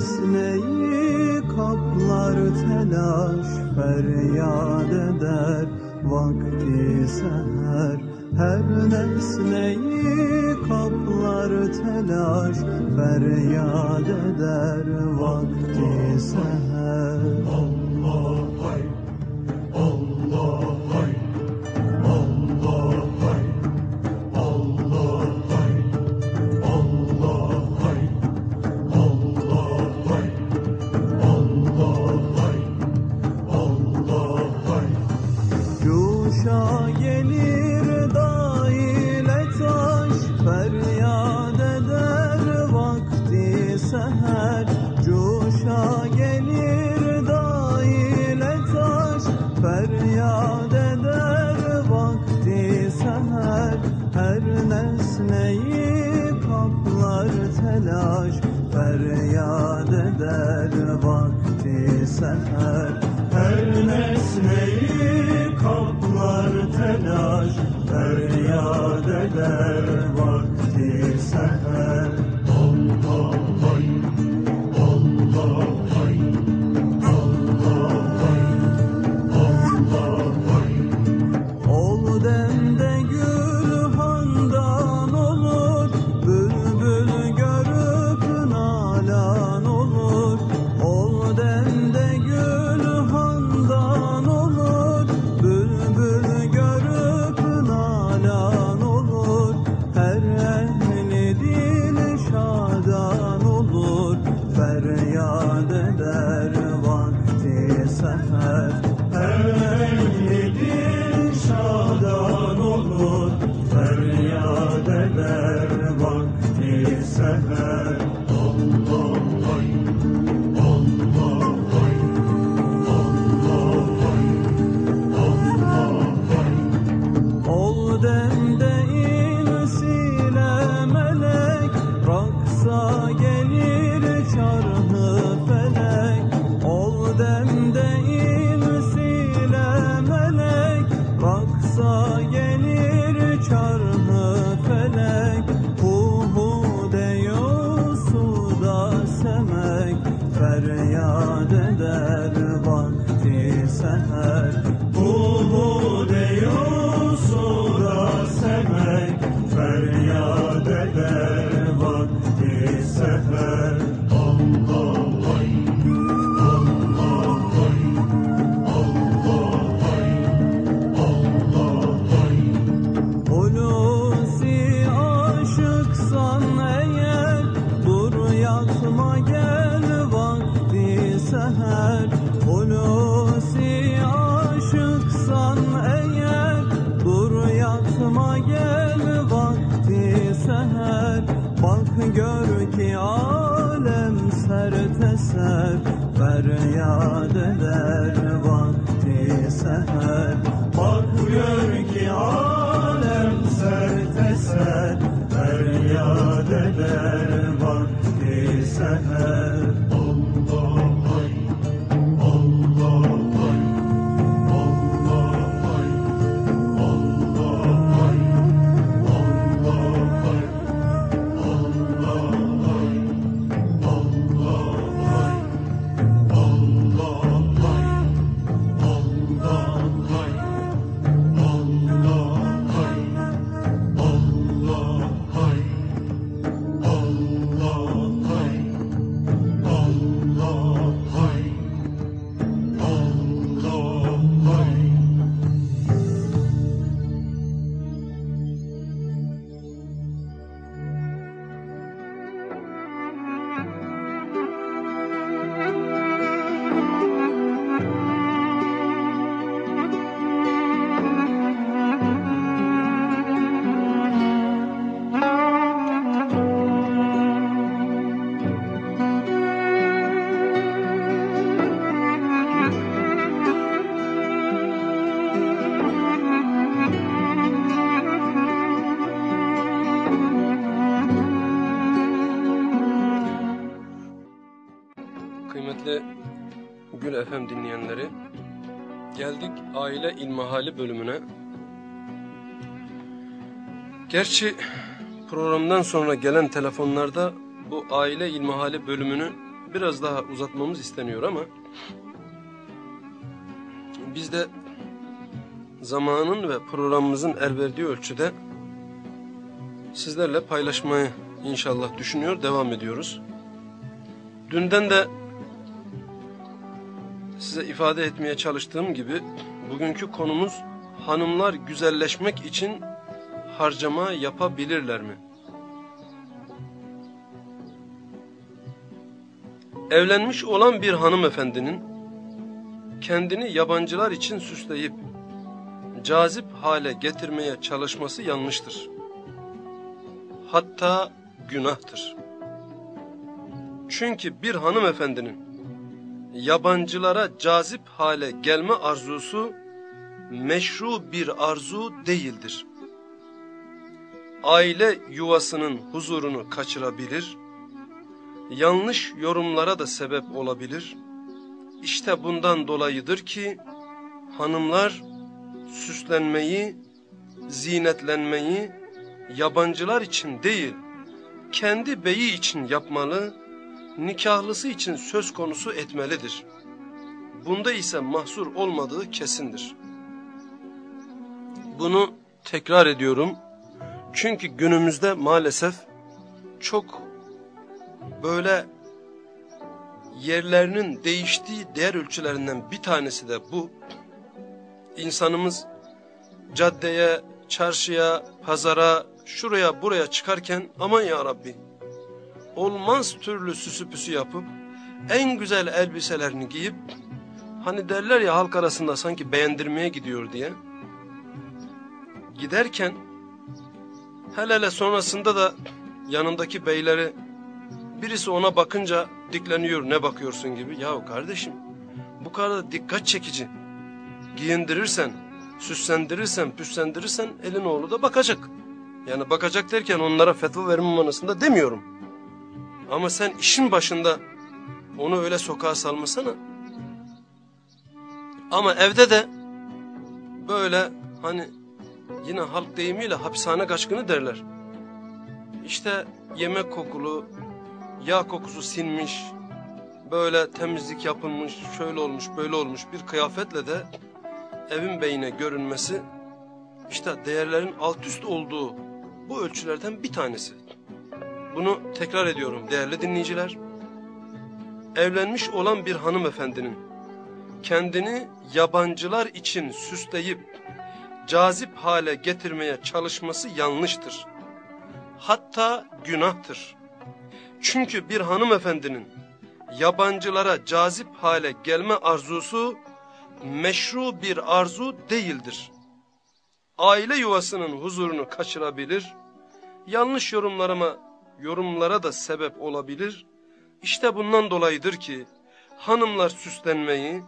Esneyi kaplar telaş feryat eder. Vakti seher Her nesneyi kaplar telaş feryat eder. Vakti seher. Aile İlmihali bölümüne. Gerçi programdan sonra gelen telefonlarda bu aile ilmihali bölümünü biraz daha uzatmamız isteniyor ama biz de zamanın ve programımızın el verdiği ölçüde sizlerle paylaşmayı inşallah düşünüyor, devam ediyoruz. Dünden de size ifade etmeye çalıştığım gibi Bugünkü konumuz hanımlar güzelleşmek için harcama yapabilirler mi? Evlenmiş olan bir hanımefendinin kendini yabancılar için süsleyip cazip hale getirmeye çalışması yanlıştır. Hatta günahtır. Çünkü bir hanımefendinin yabancılara cazip hale gelme arzusu meşru bir arzu değildir. Aile yuvasının huzurunu kaçırabilir, yanlış yorumlara da sebep olabilir. İşte bundan dolayıdır ki hanımlar süslenmeyi, zinetlenmeyi yabancılar için değil, kendi beyi için yapmalı, nikahlısı için söz konusu etmelidir. Bunda ise mahsur olmadığı kesindir. Bunu tekrar ediyorum. Çünkü günümüzde maalesef çok böyle yerlerinin değiştiği değer ölçülerinden bir tanesi de bu. İnsanımız caddeye, çarşıya, pazara, şuraya buraya çıkarken aman ya Rabbi olmaz türlü süsü püsü yapıp en güzel elbiselerini giyip hani derler ya halk arasında sanki beğendirmeye gidiyor diye giderken hele hele sonrasında da yanındaki beyleri birisi ona bakınca dikleniyor ne bakıyorsun gibi. Yahu kardeşim bu kadar dikkat çekici giyindirirsen, süslendirirsen, püslendirirsen elin oğlu da bakacak. Yani bakacak derken onlara fetva verme manasında demiyorum. Ama sen işin başında Onu öyle sokağa salmasana. Ama evde de böyle hani yine halk deyimiyle hapishane kaçkını derler. İşte yemek kokulu, yağ kokusu sinmiş, böyle temizlik yapılmış, şöyle olmuş, böyle olmuş bir kıyafetle de evin beyine görünmesi işte değerlerin alt üst olduğu bu ölçülerden bir tanesi. Bunu tekrar ediyorum değerli dinleyiciler. Evlenmiş olan bir hanımefendinin kendini yabancılar için süsleyip cazip hale getirmeye çalışması yanlıştır. Hatta günahtır. Çünkü bir hanımefendinin yabancılara cazip hale gelme arzusu meşru bir arzu değildir. Aile yuvasının huzurunu kaçırabilir, yanlış yorumlarıma yorumlara da sebep olabilir. İşte bundan dolayıdır ki hanımlar süslenmeyi,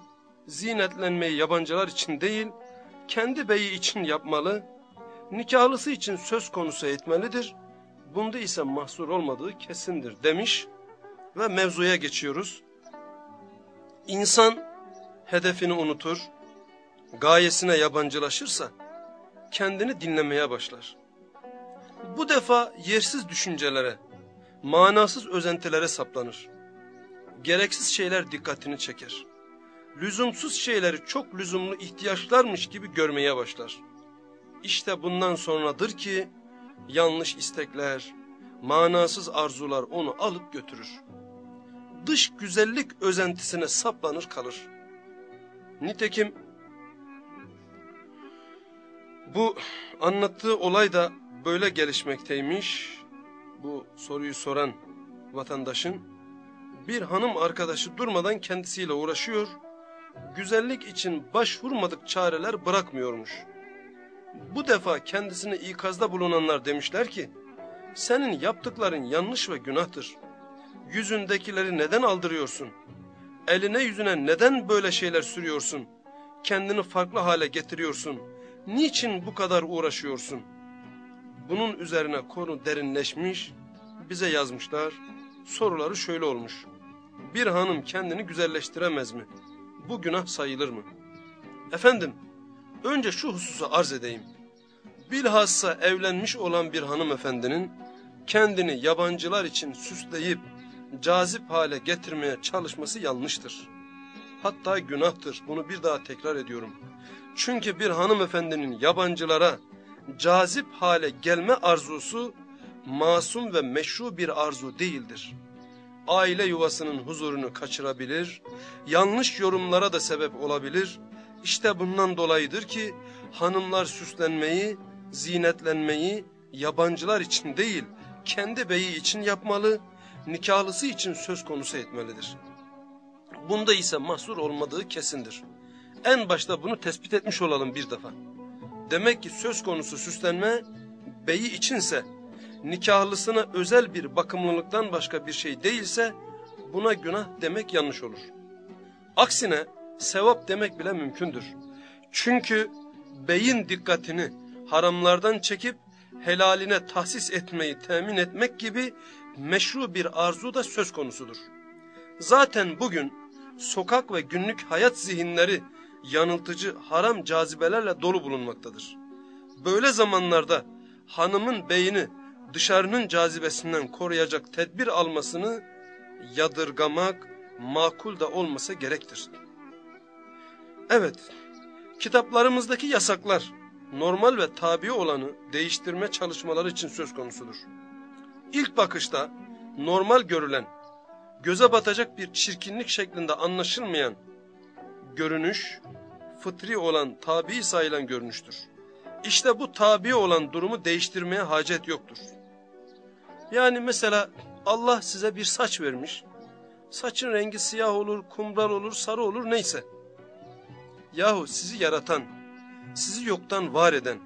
zinetlenmeyi yabancılar için değil, kendi beyi için yapmalı, nikahlısı için söz konusu etmelidir. Bunda ise mahsur olmadığı kesindir demiş ve mevzuya geçiyoruz. İnsan hedefini unutur, gayesine yabancılaşırsa kendini dinlemeye başlar. Bu defa yersiz düşüncelere, manasız özentilere saplanır. Gereksiz şeyler dikkatini çeker. Lüzumsuz şeyleri çok lüzumlu ihtiyaçlarmış gibi görmeye başlar. İşte bundan sonradır ki yanlış istekler, manasız arzular onu alıp götürür. Dış güzellik özentisine saplanır kalır. Nitekim bu anlattığı olay da böyle gelişmekteymiş. Bu soruyu soran vatandaşın bir hanım arkadaşı durmadan kendisiyle uğraşıyor. Güzellik için başvurmadık çareler bırakmıyormuş. Bu defa kendisine ikazda bulunanlar demişler ki, senin yaptıkların yanlış ve günahtır. Yüzündekileri neden aldırıyorsun? Eline yüzüne neden böyle şeyler sürüyorsun? Kendini farklı hale getiriyorsun. Niçin bu kadar uğraşıyorsun? Bunun üzerine konu derinleşmiş, bize yazmışlar. Soruları şöyle olmuş. Bir hanım kendini güzelleştiremez mi? Bu günah sayılır mı? Efendim, önce şu hususu arz edeyim. Bilhassa evlenmiş olan bir hanımefendinin kendini yabancılar için süsleyip cazip hale getirmeye çalışması yanlıştır. Hatta günahtır. Bunu bir daha tekrar ediyorum. Çünkü bir hanımefendinin yabancılara cazip hale gelme arzusu masum ve meşru bir arzu değildir. Aile yuvasının huzurunu kaçırabilir, yanlış yorumlara da sebep olabilir. İşte bundan dolayıdır ki hanımlar süslenmeyi, zinetlenmeyi yabancılar için değil, kendi beyi için yapmalı, nikahlısı için söz konusu etmelidir. Bunda ise mahsur olmadığı kesindir. En başta bunu tespit etmiş olalım bir defa. Demek ki söz konusu süslenme beyi içinse, nikahlısına özel bir bakımlılıktan başka bir şey değilse, buna günah demek yanlış olur. Aksine sevap demek bile mümkündür. Çünkü beyin dikkatini haramlardan çekip helaline tahsis etmeyi temin etmek gibi meşru bir arzu da söz konusudur. Zaten bugün sokak ve günlük hayat zihinleri yanıltıcı haram cazibelerle dolu bulunmaktadır. Böyle zamanlarda hanımın beyni dışarının cazibesinden koruyacak tedbir almasını yadırgamak makul da olmasa gerektir. Evet, kitaplarımızdaki yasaklar normal ve tabi olanı değiştirme çalışmaları için söz konusudur. İlk bakışta normal görülen, göze batacak bir çirkinlik şeklinde anlaşılmayan görünüş, fıtri olan, tabi sayılan görünüştür. İşte bu tabi olan durumu değiştirmeye hacet yoktur. Yani mesela Allah size bir saç vermiş. Saçın rengi siyah olur, kumral olur, sarı olur neyse. Yahu sizi yaratan, sizi yoktan var eden,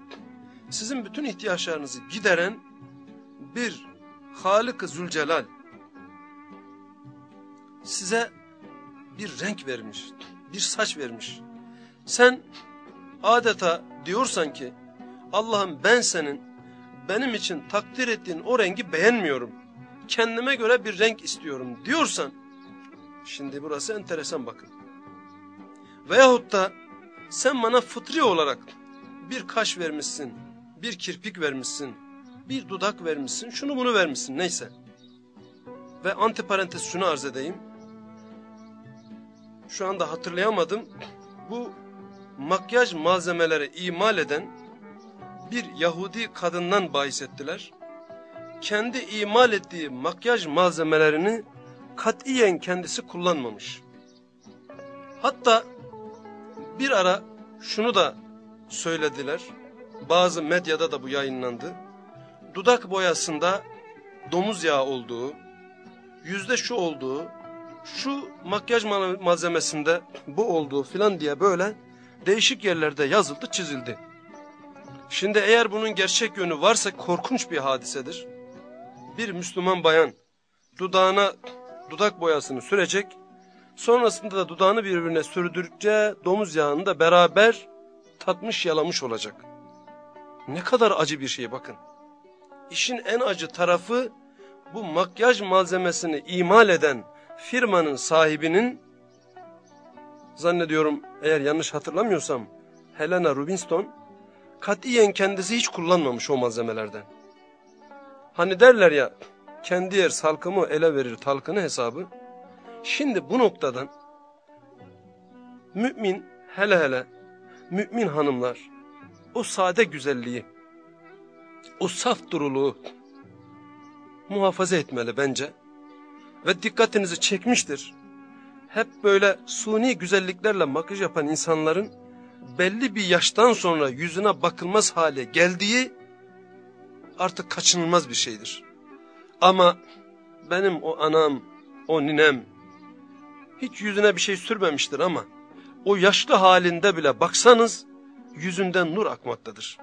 sizin bütün ihtiyaçlarınızı gideren bir Halık-ı Zülcelal size bir renk vermiş, bir saç vermiş. Sen adeta diyorsan ki Allah'ım ben senin benim için takdir ettiğin o rengi beğenmiyorum. Kendime göre bir renk istiyorum diyorsan Şimdi burası enteresan bakın. Veyahut da sen bana fıtri olarak bir kaş vermişsin, bir kirpik vermişsin, bir dudak vermişsin, şunu bunu vermişsin neyse. Ve antiparantez şunu arz edeyim. Şu anda hatırlayamadım. Bu makyaj malzemeleri imal eden bir Yahudi kadından bahis ettiler. Kendi imal ettiği makyaj malzemelerini katiyen kendisi kullanmamış. Hatta bir ara şunu da söylediler. Bazı medyada da bu yayınlandı. Dudak boyasında domuz yağı olduğu, yüzde şu olduğu, şu makyaj malzemesinde bu olduğu filan diye böyle değişik yerlerde yazıldı çizildi. Şimdi eğer bunun gerçek yönü varsa korkunç bir hadisedir. Bir Müslüman bayan dudağına dudak boyasını sürecek, sonrasında da dudağını birbirine sürdürükçe domuz yağını da beraber tatmış yalamış olacak. Ne kadar acı bir şey bakın. İşin en acı tarafı bu makyaj malzemesini imal eden firmanın sahibinin zannediyorum eğer yanlış hatırlamıyorsam Helena Rubinstein katiyen kendisi hiç kullanmamış o malzemelerden. Hani derler ya kendi yer salkımı ele verir talkını hesabı. Şimdi bu noktadan mümin hele hele mümin hanımlar o sade güzelliği o saf duruluğu muhafaza etmeli bence. Ve dikkatinizi çekmiştir. Hep böyle suni güzelliklerle makyaj yapan insanların belli bir yaştan sonra yüzüne bakılmaz hale geldiği artık kaçınılmaz bir şeydir. Ama benim o anam, o ninem hiç yüzüne bir şey sürmemiştir ama o yaşlı halinde bile baksanız yüzünden nur akmaktadır.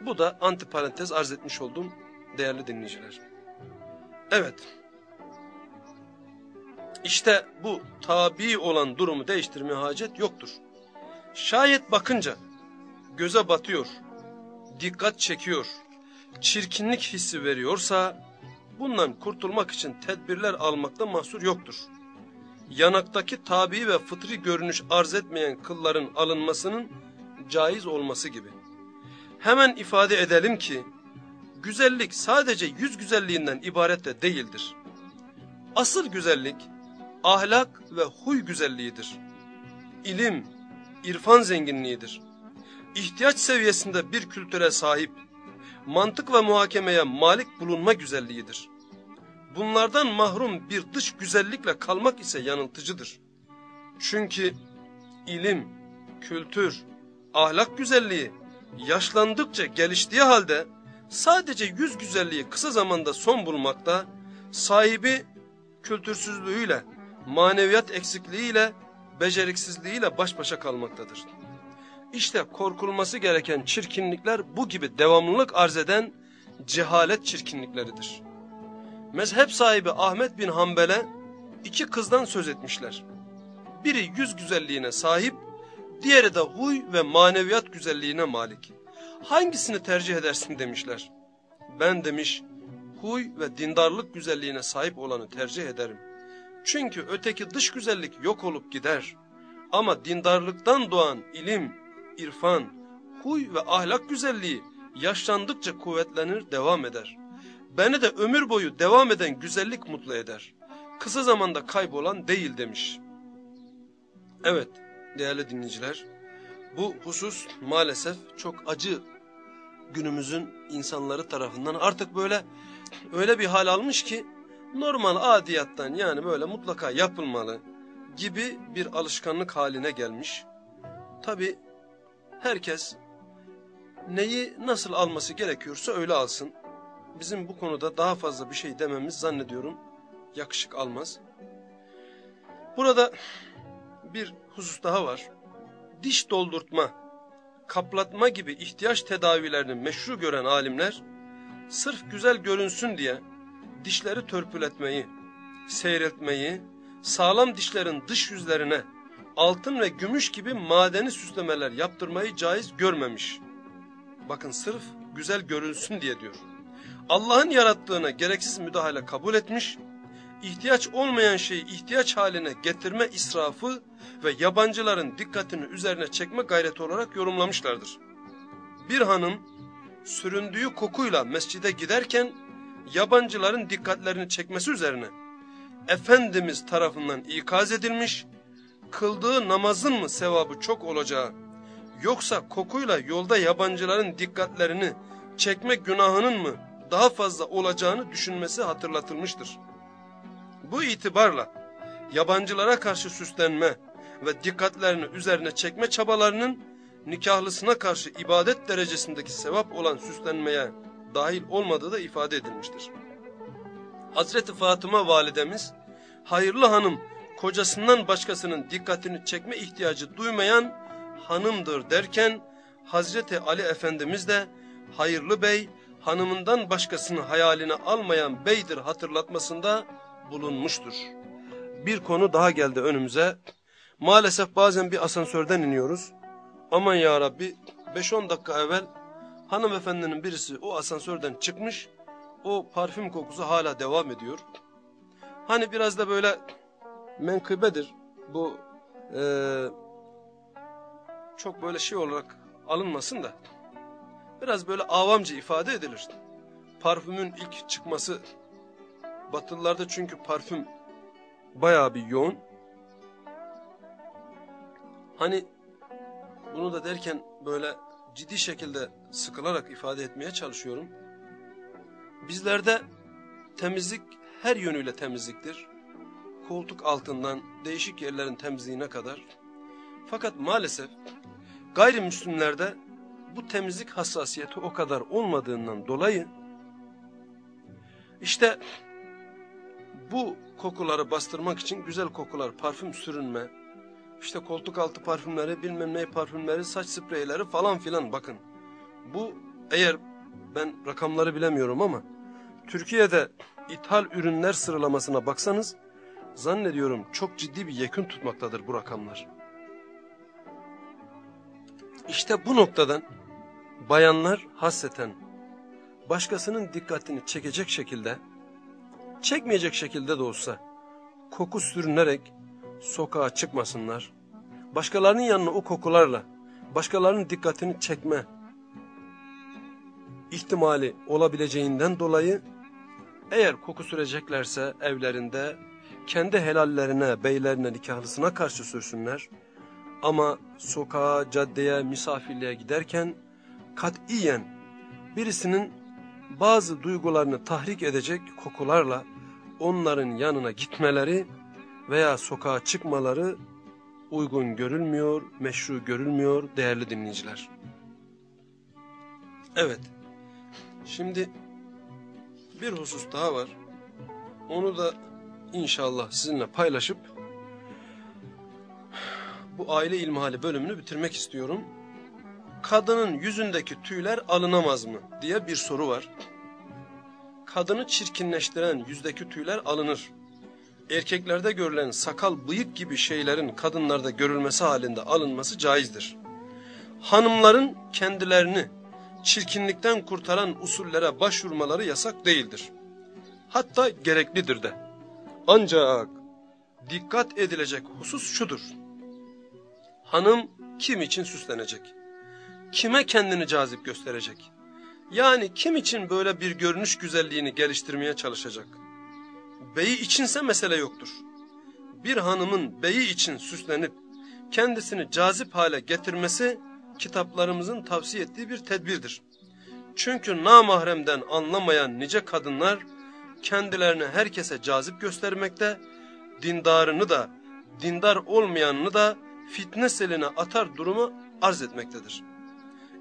Bu da antiparantez arz etmiş olduğum değerli dinleyiciler. Evet. İşte bu tabi olan durumu değiştirmeye hacet yoktur. Şayet bakınca göze batıyor, dikkat çekiyor, çirkinlik hissi veriyorsa bundan kurtulmak için tedbirler almakta mahsur yoktur. Yanaktaki tabi ve fıtri görünüş arz etmeyen kılların alınmasının caiz olması gibi. Hemen ifade edelim ki güzellik sadece yüz güzelliğinden ibaret de değildir. Asıl güzellik ahlak ve huy güzelliğidir. İlim, irfan zenginliğidir. İhtiyaç seviyesinde bir kültüre sahip, mantık ve muhakemeye malik bulunma güzelliğidir. Bunlardan mahrum bir dış güzellikle kalmak ise yanıltıcıdır. Çünkü ilim, kültür, ahlak güzelliği yaşlandıkça geliştiği halde sadece yüz güzelliği kısa zamanda son bulmakta, sahibi kültürsüzlüğüyle, maneviyat eksikliğiyle, beceriksizliğiyle baş başa kalmaktadır. İşte korkulması gereken çirkinlikler bu gibi devamlılık arz eden cehalet çirkinlikleridir. Mezhep sahibi Ahmet bin Hanbel'e iki kızdan söz etmişler. Biri yüz güzelliğine sahip, diğeri de huy ve maneviyat güzelliğine malik. Hangisini tercih edersin demişler. Ben demiş, huy ve dindarlık güzelliğine sahip olanı tercih ederim. Çünkü öteki dış güzellik yok olup gider. Ama dindarlıktan doğan ilim, irfan, huy ve ahlak güzelliği yaşlandıkça kuvvetlenir, devam eder. Beni de ömür boyu devam eden güzellik mutlu eder. Kısa zamanda kaybolan değil demiş. Evet değerli dinleyiciler, bu husus maalesef çok acı günümüzün insanları tarafından artık böyle öyle bir hal almış ki normal adiyattan yani böyle mutlaka yapılmalı gibi bir alışkanlık haline gelmiş. Tabi herkes neyi nasıl alması gerekiyorsa öyle alsın. Bizim bu konuda daha fazla bir şey dememiz zannediyorum yakışık almaz. Burada bir husus daha var. Diş doldurtma, kaplatma gibi ihtiyaç tedavilerini meşru gören alimler, sırf güzel görünsün diye dişleri törpületmeyi, seyretmeyi, sağlam dişlerin dış yüzlerine altın ve gümüş gibi madeni süslemeler yaptırmayı caiz görmemiş. Bakın sırf güzel görünsün diye diyor. Allah'ın yarattığına gereksiz müdahale kabul etmiş, ihtiyaç olmayan şeyi ihtiyaç haline getirme israfı ve yabancıların dikkatini üzerine çekme gayreti olarak yorumlamışlardır. Bir hanım süründüğü kokuyla mescide giderken yabancıların dikkatlerini çekmesi üzerine Efendimiz tarafından ikaz edilmiş, kıldığı namazın mı sevabı çok olacağı, yoksa kokuyla yolda yabancıların dikkatlerini çekme günahının mı daha fazla olacağını düşünmesi hatırlatılmıştır. Bu itibarla yabancılara karşı süslenme ve dikkatlerini üzerine çekme çabalarının nikahlısına karşı ibadet derecesindeki sevap olan süslenmeye dahil olmadığı da ifade edilmiştir. Hazreti Fatıma validemiz, hayırlı hanım kocasından başkasının dikkatini çekme ihtiyacı duymayan hanımdır derken, Hazreti Ali Efendimiz de hayırlı bey, hanımından başkasını hayaline almayan beydir hatırlatmasında bulunmuştur. Bir konu daha geldi önümüze. Maalesef bazen bir asansörden iniyoruz. Aman ya Rabbi 5-10 dakika evvel hanımefendinin birisi o asansörden çıkmış. O parfüm kokusu hala devam ediyor. Hani biraz da böyle menkıbedir. Bu e, çok böyle şey olarak alınmasın da. Biraz böyle avamcı ifade edilir. Parfümün ilk çıkması Batılılarda çünkü parfüm bayağı bir yoğun. Hani bunu da derken böyle ciddi şekilde sıkılarak ifade etmeye çalışıyorum. Bizlerde temizlik her yönüyle temizliktir. Koltuk altından değişik yerlerin temizliğine kadar. Fakat maalesef gayrimüslimlerde bu temizlik hassasiyeti o kadar olmadığından dolayı işte bu kokuları bastırmak için güzel kokular, parfüm sürünme, işte koltuk altı parfümleri, bilmem ne parfümleri, saç spreyleri falan filan bakın. Bu eğer ben rakamları bilemiyorum ama Türkiye'de ithal ürünler sıralamasına baksanız zannediyorum çok ciddi bir yekün tutmaktadır bu rakamlar. İşte bu noktadan bayanlar hasreten başkasının dikkatini çekecek şekilde çekmeyecek şekilde de olsa koku sürünerek sokağa çıkmasınlar. Başkalarının yanına o kokularla başkalarının dikkatini çekme ihtimali olabileceğinden dolayı eğer koku süreceklerse evlerinde kendi helallerine, beylerine, nikahlısına karşı sürsünler. Ama sokağa, caddeye, misafirliğe giderken katiyen birisinin bazı duygularını tahrik edecek kokularla onların yanına gitmeleri veya sokağa çıkmaları uygun görülmüyor, meşru görülmüyor değerli dinleyiciler. Evet, şimdi bir husus daha var. Onu da inşallah sizinle paylaşıp bu aile ilmihali bölümünü bitirmek istiyorum kadının yüzündeki tüyler alınamaz mı diye bir soru var. Kadını çirkinleştiren yüzdeki tüyler alınır. Erkeklerde görülen sakal bıyık gibi şeylerin kadınlarda görülmesi halinde alınması caizdir. Hanımların kendilerini çirkinlikten kurtaran usullere başvurmaları yasak değildir. Hatta gereklidir de. Ancak dikkat edilecek husus şudur. Hanım kim için süslenecek? kime kendini cazip gösterecek? Yani kim için böyle bir görünüş güzelliğini geliştirmeye çalışacak? Beyi içinse mesele yoktur. Bir hanımın beyi için süslenip kendisini cazip hale getirmesi kitaplarımızın tavsiye ettiği bir tedbirdir. Çünkü namahremden anlamayan nice kadınlar kendilerini herkese cazip göstermekte, dindarını da, dindar olmayanını da fitne seline atar durumu arz etmektedir.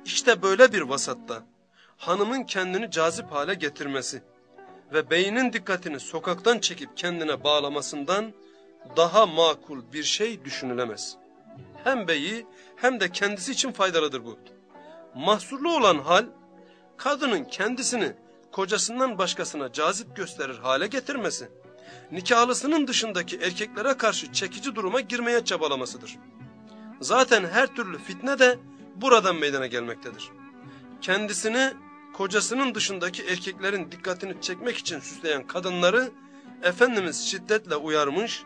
İşte böyle bir vasatta hanımın kendini cazip hale getirmesi ve beynin dikkatini sokaktan çekip kendine bağlamasından daha makul bir şey düşünülemez. Hem beyi hem de kendisi için faydalıdır bu. Mahsurlu olan hal, kadının kendisini kocasından başkasına cazip gösterir hale getirmesi, nikahlısının dışındaki erkeklere karşı çekici duruma girmeye çabalamasıdır. Zaten her türlü fitne de buradan meydana gelmektedir. Kendisini kocasının dışındaki erkeklerin dikkatini çekmek için süsleyen kadınları Efendimiz şiddetle uyarmış,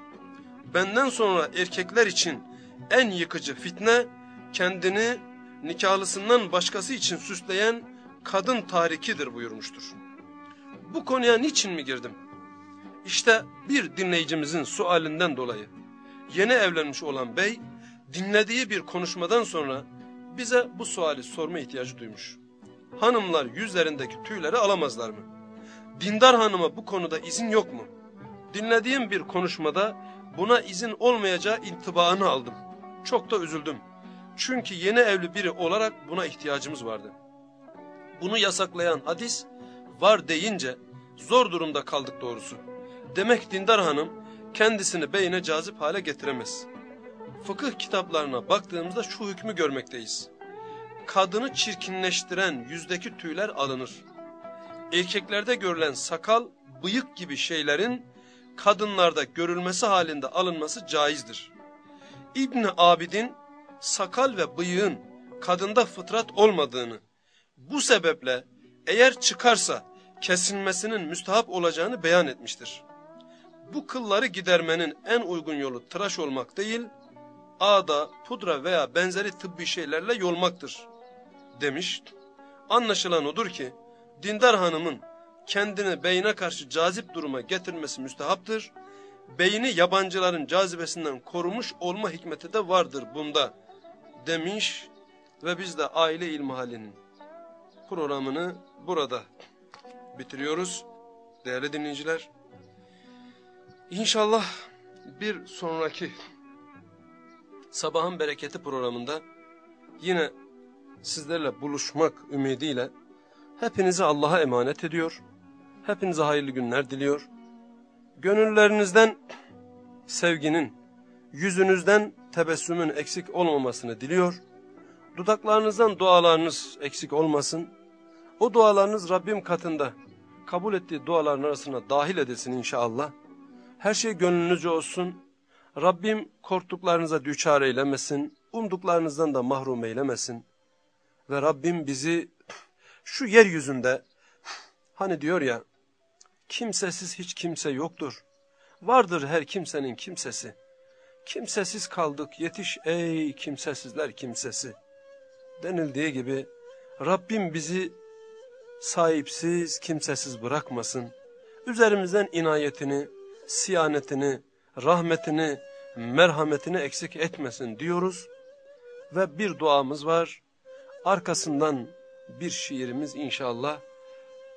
benden sonra erkekler için en yıkıcı fitne kendini nikahlısından başkası için süsleyen kadın tarikidir buyurmuştur. Bu konuya niçin mi girdim? İşte bir dinleyicimizin sualinden dolayı yeni evlenmiş olan bey dinlediği bir konuşmadan sonra bize bu suali sorma ihtiyacı duymuş. Hanımlar yüzlerindeki tüyleri alamazlar mı? Dindar hanıma bu konuda izin yok mu? Dinlediğim bir konuşmada buna izin olmayacağı intibaını aldım. Çok da üzüldüm. Çünkü yeni evli biri olarak buna ihtiyacımız vardı. Bunu yasaklayan hadis var deyince zor durumda kaldık doğrusu. Demek dindar hanım kendisini beyine cazip hale getiremez. Fıkıh kitaplarına baktığımızda şu hükmü görmekteyiz. Kadını çirkinleştiren yüzdeki tüyler alınır. Erkeklerde görülen sakal, bıyık gibi şeylerin kadınlarda görülmesi halinde alınması caizdir. İbni Abidin sakal ve bıyığın kadında fıtrat olmadığını, bu sebeple eğer çıkarsa kesilmesinin müstahap olacağını beyan etmiştir. Bu kılları gidermenin en uygun yolu tıraş olmak değil, ağda, pudra veya benzeri tıbbi şeylerle yolmaktır demiş. Anlaşılan odur ki dindar hanımın kendini beyine karşı cazip duruma getirmesi müstehaptır. Beyni yabancıların cazibesinden korumuş olma hikmeti de vardır bunda demiş ve biz de aile ilmihalinin programını burada bitiriyoruz değerli dinleyiciler. İnşallah bir sonraki sabahın bereketi programında yine sizlerle buluşmak ümidiyle hepinizi Allah'a emanet ediyor. Hepinize hayırlı günler diliyor. Gönüllerinizden sevginin, yüzünüzden tebessümün eksik olmamasını diliyor. Dudaklarınızdan dualarınız eksik olmasın. O dualarınız Rabbim katında kabul ettiği duaların arasına dahil edilsin inşallah. Her şey gönlünüzce olsun. Rabbim korktuklarınıza düçar eylemesin. Umduklarınızdan da mahrum eylemesin. Ve Rabbim bizi şu yeryüzünde hani diyor ya kimsesiz hiç kimse yoktur. Vardır her kimsenin kimsesi. Kimsesiz kaldık yetiş ey kimsesizler kimsesi. Denildiği gibi Rabbim bizi sahipsiz kimsesiz bırakmasın. Üzerimizden inayetini, siyanetini, rahmetini, merhametini eksik etmesin diyoruz. Ve bir duamız var. Arkasından bir şiirimiz inşallah.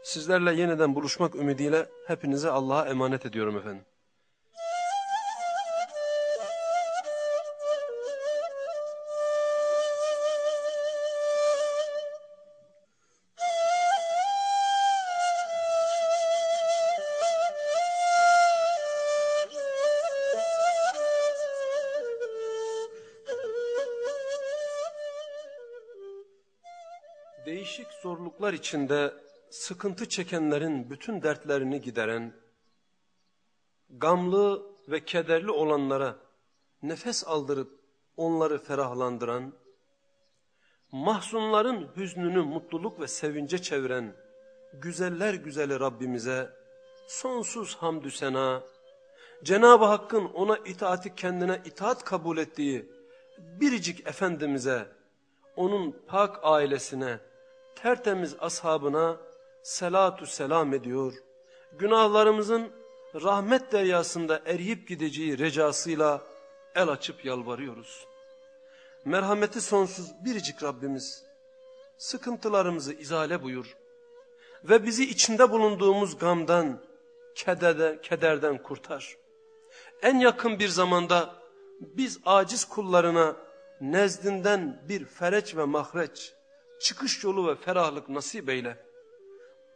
Sizlerle yeniden buluşmak ümidiyle hepinize Allah'a emanet ediyorum efendim. Zorluklar içinde sıkıntı çekenlerin bütün dertlerini gideren, gamlı ve kederli olanlara nefes aldırıp onları ferahlandıran, mahzunların hüznünü mutluluk ve sevince çeviren güzeller güzeli Rabbimize sonsuz hamdü sena, Cenab-ı Hakk'ın ona itaati kendine itaat kabul ettiği biricik Efendimiz'e, onun pak ailesine, tertemiz ashabına selatü selam ediyor. Günahlarımızın rahmet deryasında eriyip gideceği recasıyla el açıp yalvarıyoruz. Merhameti sonsuz biricik Rabbimiz sıkıntılarımızı izale buyur ve bizi içinde bulunduğumuz gamdan, kederde, kederden kurtar. En yakın bir zamanda biz aciz kullarına nezdinden bir fereç ve mahreç, çıkış yolu ve ferahlık nasip eyle.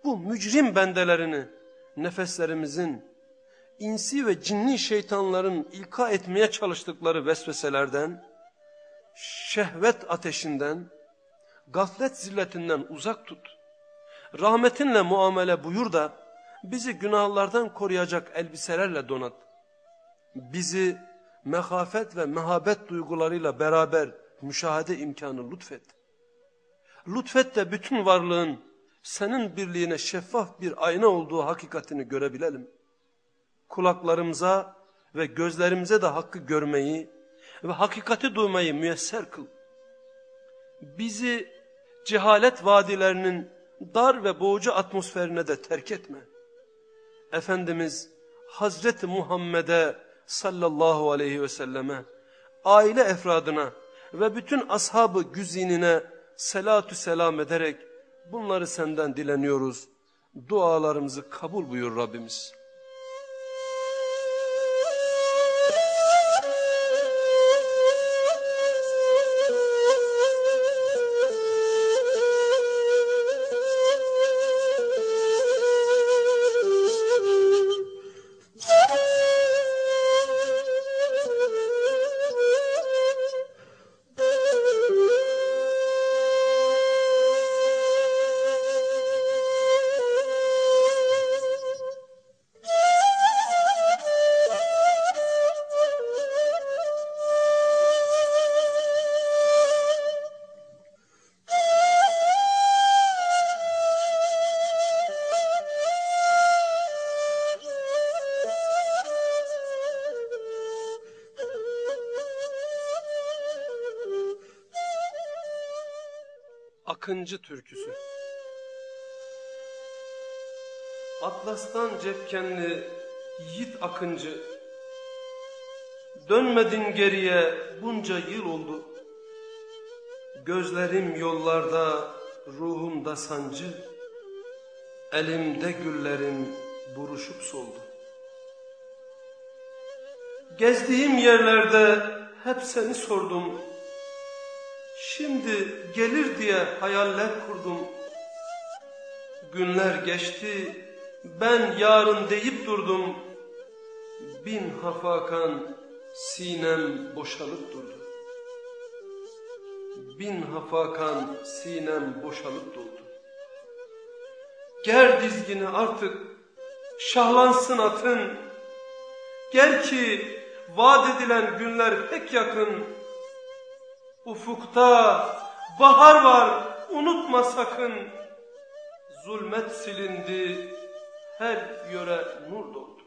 Bu mücrim bendelerini nefeslerimizin, insi ve cinni şeytanların ilka etmeye çalıştıkları vesveselerden, şehvet ateşinden, gaflet zilletinden uzak tut. Rahmetinle muamele buyur da bizi günahlardan koruyacak elbiselerle donat. Bizi mehafet ve mehabet duygularıyla beraber müşahede imkanı lütfet. Lütfet de bütün varlığın senin birliğine şeffaf bir ayna olduğu hakikatini görebilelim. kulaklarımıza ve gözlerimize de hakkı görmeyi ve hakikati duymayı müyesser kıl. Bizi cehalet vadilerinin dar ve boğucu atmosferine de terk etme. Efendimiz Hazreti Muhammed'e sallallahu aleyhi ve selleme, aile efradına ve bütün ashabı güzinine selatü selam ederek bunları senden dileniyoruz. Dualarımızı kabul buyur Rabbimiz. Akıncı Türküsü. Atlas'tan cepkenli yiğit akıncı. Dönmedin geriye bunca yıl oldu. Gözlerim yollarda ruhumda sancı. Elimde güllerim buruşup soldu. Gezdiğim yerlerde hep seni sordum Şimdi gelir diye hayaller kurdum. Günler geçti, ben yarın deyip durdum. Bin hafakan sinem boşalıp durdu. Bin hafakan sinem boşalıp doldu. Ger dizgini artık şahlansın atın. Gel ki vaat edilen günler pek yakın. Ufukta bahar var unutma sakın. Zulmet silindi her yöre nur doldu.